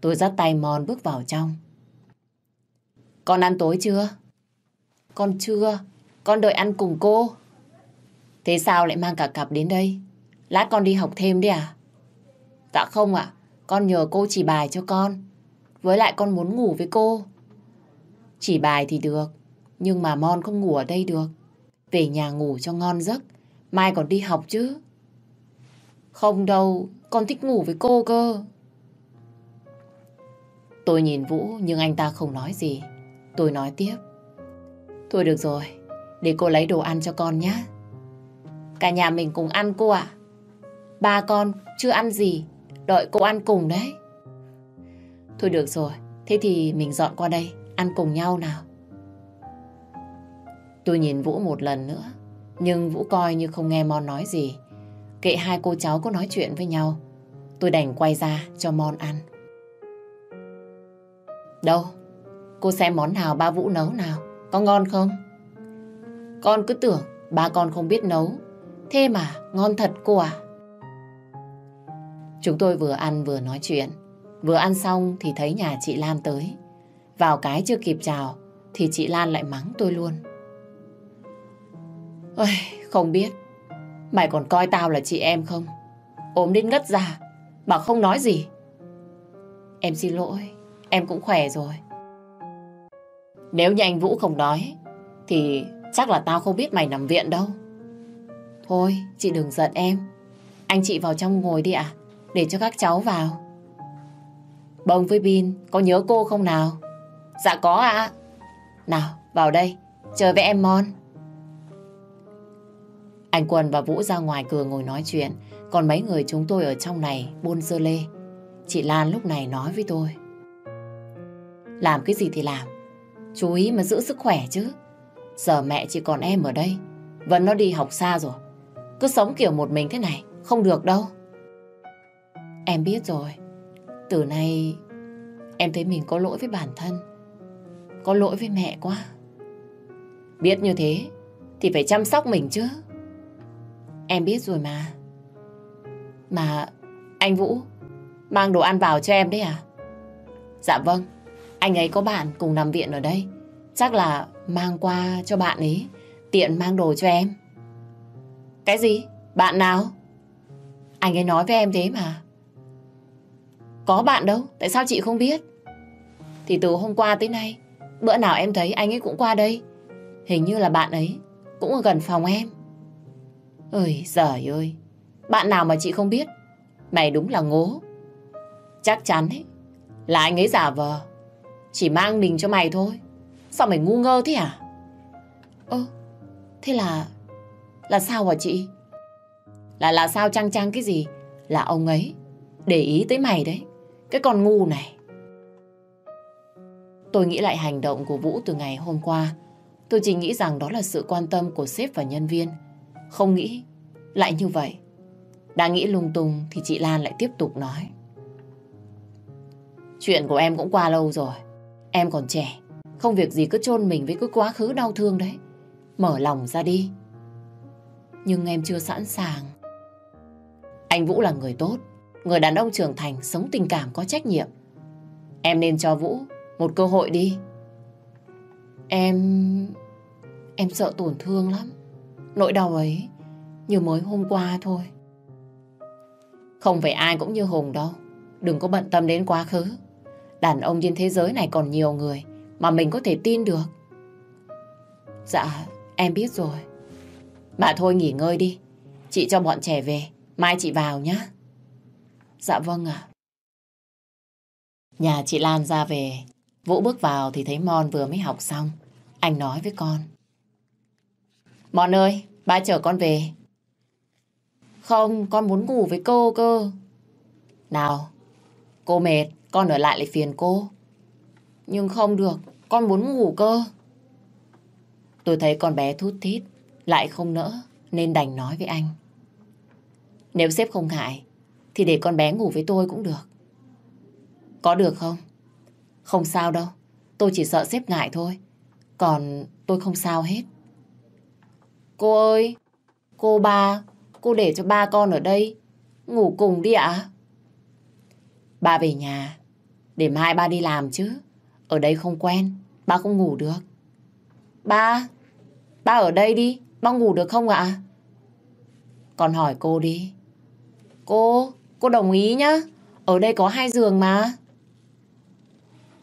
Tôi dắt tay Mon bước vào trong. Con ăn tối chưa? Con chưa. Con đợi ăn cùng cô. Thế sao lại mang cả cặp đến đây? Lát con đi học thêm đi à? Dạ không ạ. Con nhờ cô chỉ bài cho con. Với lại con muốn ngủ với cô. Chỉ bài thì được, nhưng mà Mon không ngủ ở đây được. Về nhà ngủ cho ngon giấc, mai còn đi học chứ. Không đâu, con thích ngủ với cô cơ. Tôi nhìn Vũ nhưng anh ta không nói gì. Tôi nói tiếp. Thôi được rồi, để cô lấy đồ ăn cho con nhé. Cả nhà mình cùng ăn cô ạ. Ba con chưa ăn gì, đợi cô ăn cùng đấy. Thôi được rồi, thế thì mình dọn qua đây, ăn cùng nhau nào. Tôi nhìn Vũ một lần nữa, nhưng Vũ coi như không nghe Mon nói gì. Kệ hai cô cháu có nói chuyện với nhau, tôi đành quay ra cho Mon ăn. Đâu? Cô xem món nào ba Vũ nấu nào, có ngon không? Con cứ tưởng ba con không biết nấu, thế mà ngon thật cô à? Chúng tôi vừa ăn vừa nói chuyện. Vừa ăn xong thì thấy nhà chị Lan tới. Vào cái chưa kịp chào thì chị Lan lại mắng tôi luôn. Ôi, không biết. Mày còn coi tao là chị em không? ốm đến ngất ra mà không nói gì. Em xin lỗi, em cũng khỏe rồi. Nếu như anh Vũ không nói thì chắc là tao không biết mày nằm viện đâu. Thôi, chị đừng giận em. Anh chị vào trong ngồi đi ạ, để cho các cháu vào. Bông với Bin, có nhớ cô không nào? Dạ có ạ. Nào, vào đây, chơi với em Mon. Anh Quân và Vũ ra ngoài cửa ngồi nói chuyện, còn mấy người chúng tôi ở trong này buôn dơ lê. Chị Lan lúc này nói với tôi. Làm cái gì thì làm, chú ý mà giữ sức khỏe chứ. Giờ mẹ chỉ còn em ở đây, vẫn nó đi học xa rồi. Cứ sống kiểu một mình thế này, không được đâu. Em biết rồi, từ nay em thấy mình có lỗi với bản thân, có lỗi với mẹ quá. Biết như thế thì phải chăm sóc mình chứ. Em biết rồi mà. Mà anh Vũ mang đồ ăn vào cho em đấy à? Dạ vâng, anh ấy có bạn cùng nằm viện ở đây. Chắc là mang qua cho bạn ấy, tiện mang đồ cho em. Cái gì? Bạn nào? Anh ấy nói với em thế mà. Có bạn đâu, tại sao chị không biết? Thì từ hôm qua tới nay, bữa nào em thấy anh ấy cũng qua đây. Hình như là bạn ấy cũng ở gần phòng em. Ơi, giời ơi, bạn nào mà chị không biết? Mày đúng là ngố. Chắc chắn ấy, là anh ấy giả vờ. Chỉ mang mình cho mày thôi. Sao mày ngu ngơ thế à? Ơ, thế là... Là sao hả chị? Là là sao chăng chăng cái gì? Là ông ấy để ý tới mày đấy. Cái con ngu này. Tôi nghĩ lại hành động của Vũ từ ngày hôm qua. Tôi chỉ nghĩ rằng đó là sự quan tâm của sếp và nhân viên. Không nghĩ lại như vậy. Đã nghĩ lung tung thì chị Lan lại tiếp tục nói. Chuyện của em cũng qua lâu rồi. Em còn trẻ. Không việc gì cứ chôn mình với cái quá khứ đau thương đấy. Mở lòng ra đi. Nhưng em chưa sẵn sàng. Anh Vũ là người tốt. Người đàn ông trưởng thành, sống tình cảm có trách nhiệm. Em nên cho Vũ một cơ hội đi. Em... Em sợ tổn thương lắm. Nỗi đau ấy như mới hôm qua thôi. Không phải ai cũng như Hùng đâu. Đừng có bận tâm đến quá khứ. Đàn ông trên thế giới này còn nhiều người mà mình có thể tin được. Dạ, em biết rồi. Bà thôi nghỉ ngơi đi. Chị cho bọn trẻ về. Mai chị vào nhé. Dạ vâng ạ. Nhà chị Lan ra về. Vũ bước vào thì thấy Mon vừa mới học xong. Anh nói với con. Mon ơi, ba chở con về. Không, con muốn ngủ với cô cơ. Nào, cô mệt, con ở lại lại phiền cô. Nhưng không được, con muốn ngủ cơ. Tôi thấy con bé thút thít, lại không nỡ, nên đành nói với anh. Nếu sếp không ngại, thì để con bé ngủ với tôi cũng được. Có được không? Không sao đâu, tôi chỉ sợ sếp ngại thôi. Còn tôi không sao hết. Cô ơi, cô ba, cô để cho ba con ở đây, ngủ cùng đi ạ. Ba về nhà, để mai ba đi làm chứ. Ở đây không quen, ba không ngủ được. Ba, ba ở đây đi, ba ngủ được không ạ? Con hỏi cô đi. Cô, cô đồng ý nhá. Ở đây có hai giường mà.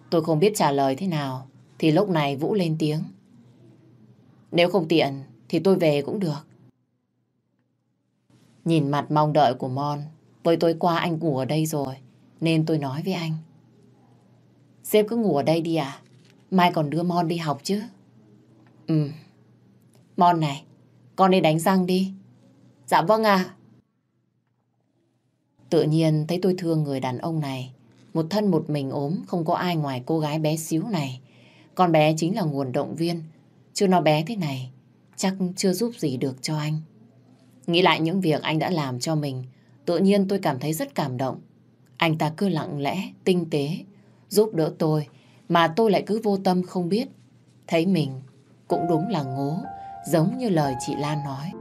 Tôi không biết trả lời thế nào, Thì lúc này Vũ lên tiếng. Nếu không tiện thì tôi về cũng được. Nhìn mặt mong đợi của Mon, với tối qua anh ngủ ở đây rồi, nên tôi nói với anh. Sếp cứ ngủ ở đây đi à? Mai còn đưa Mon đi học chứ? Ừ. Mon này, con đi đánh răng đi. Dạ vâng ạ. Tự nhiên thấy tôi thương người đàn ông này. Một thân một mình ốm, không có ai ngoài cô gái bé xíu này. Con bé chính là nguồn động viên. chưa nó bé thế này, chắc chưa giúp gì được cho anh. Nghĩ lại những việc anh đã làm cho mình, tự nhiên tôi cảm thấy rất cảm động. Anh ta cứ lặng lẽ, tinh tế, giúp đỡ tôi, mà tôi lại cứ vô tâm không biết. Thấy mình cũng đúng là ngố, giống như lời chị Lan nói.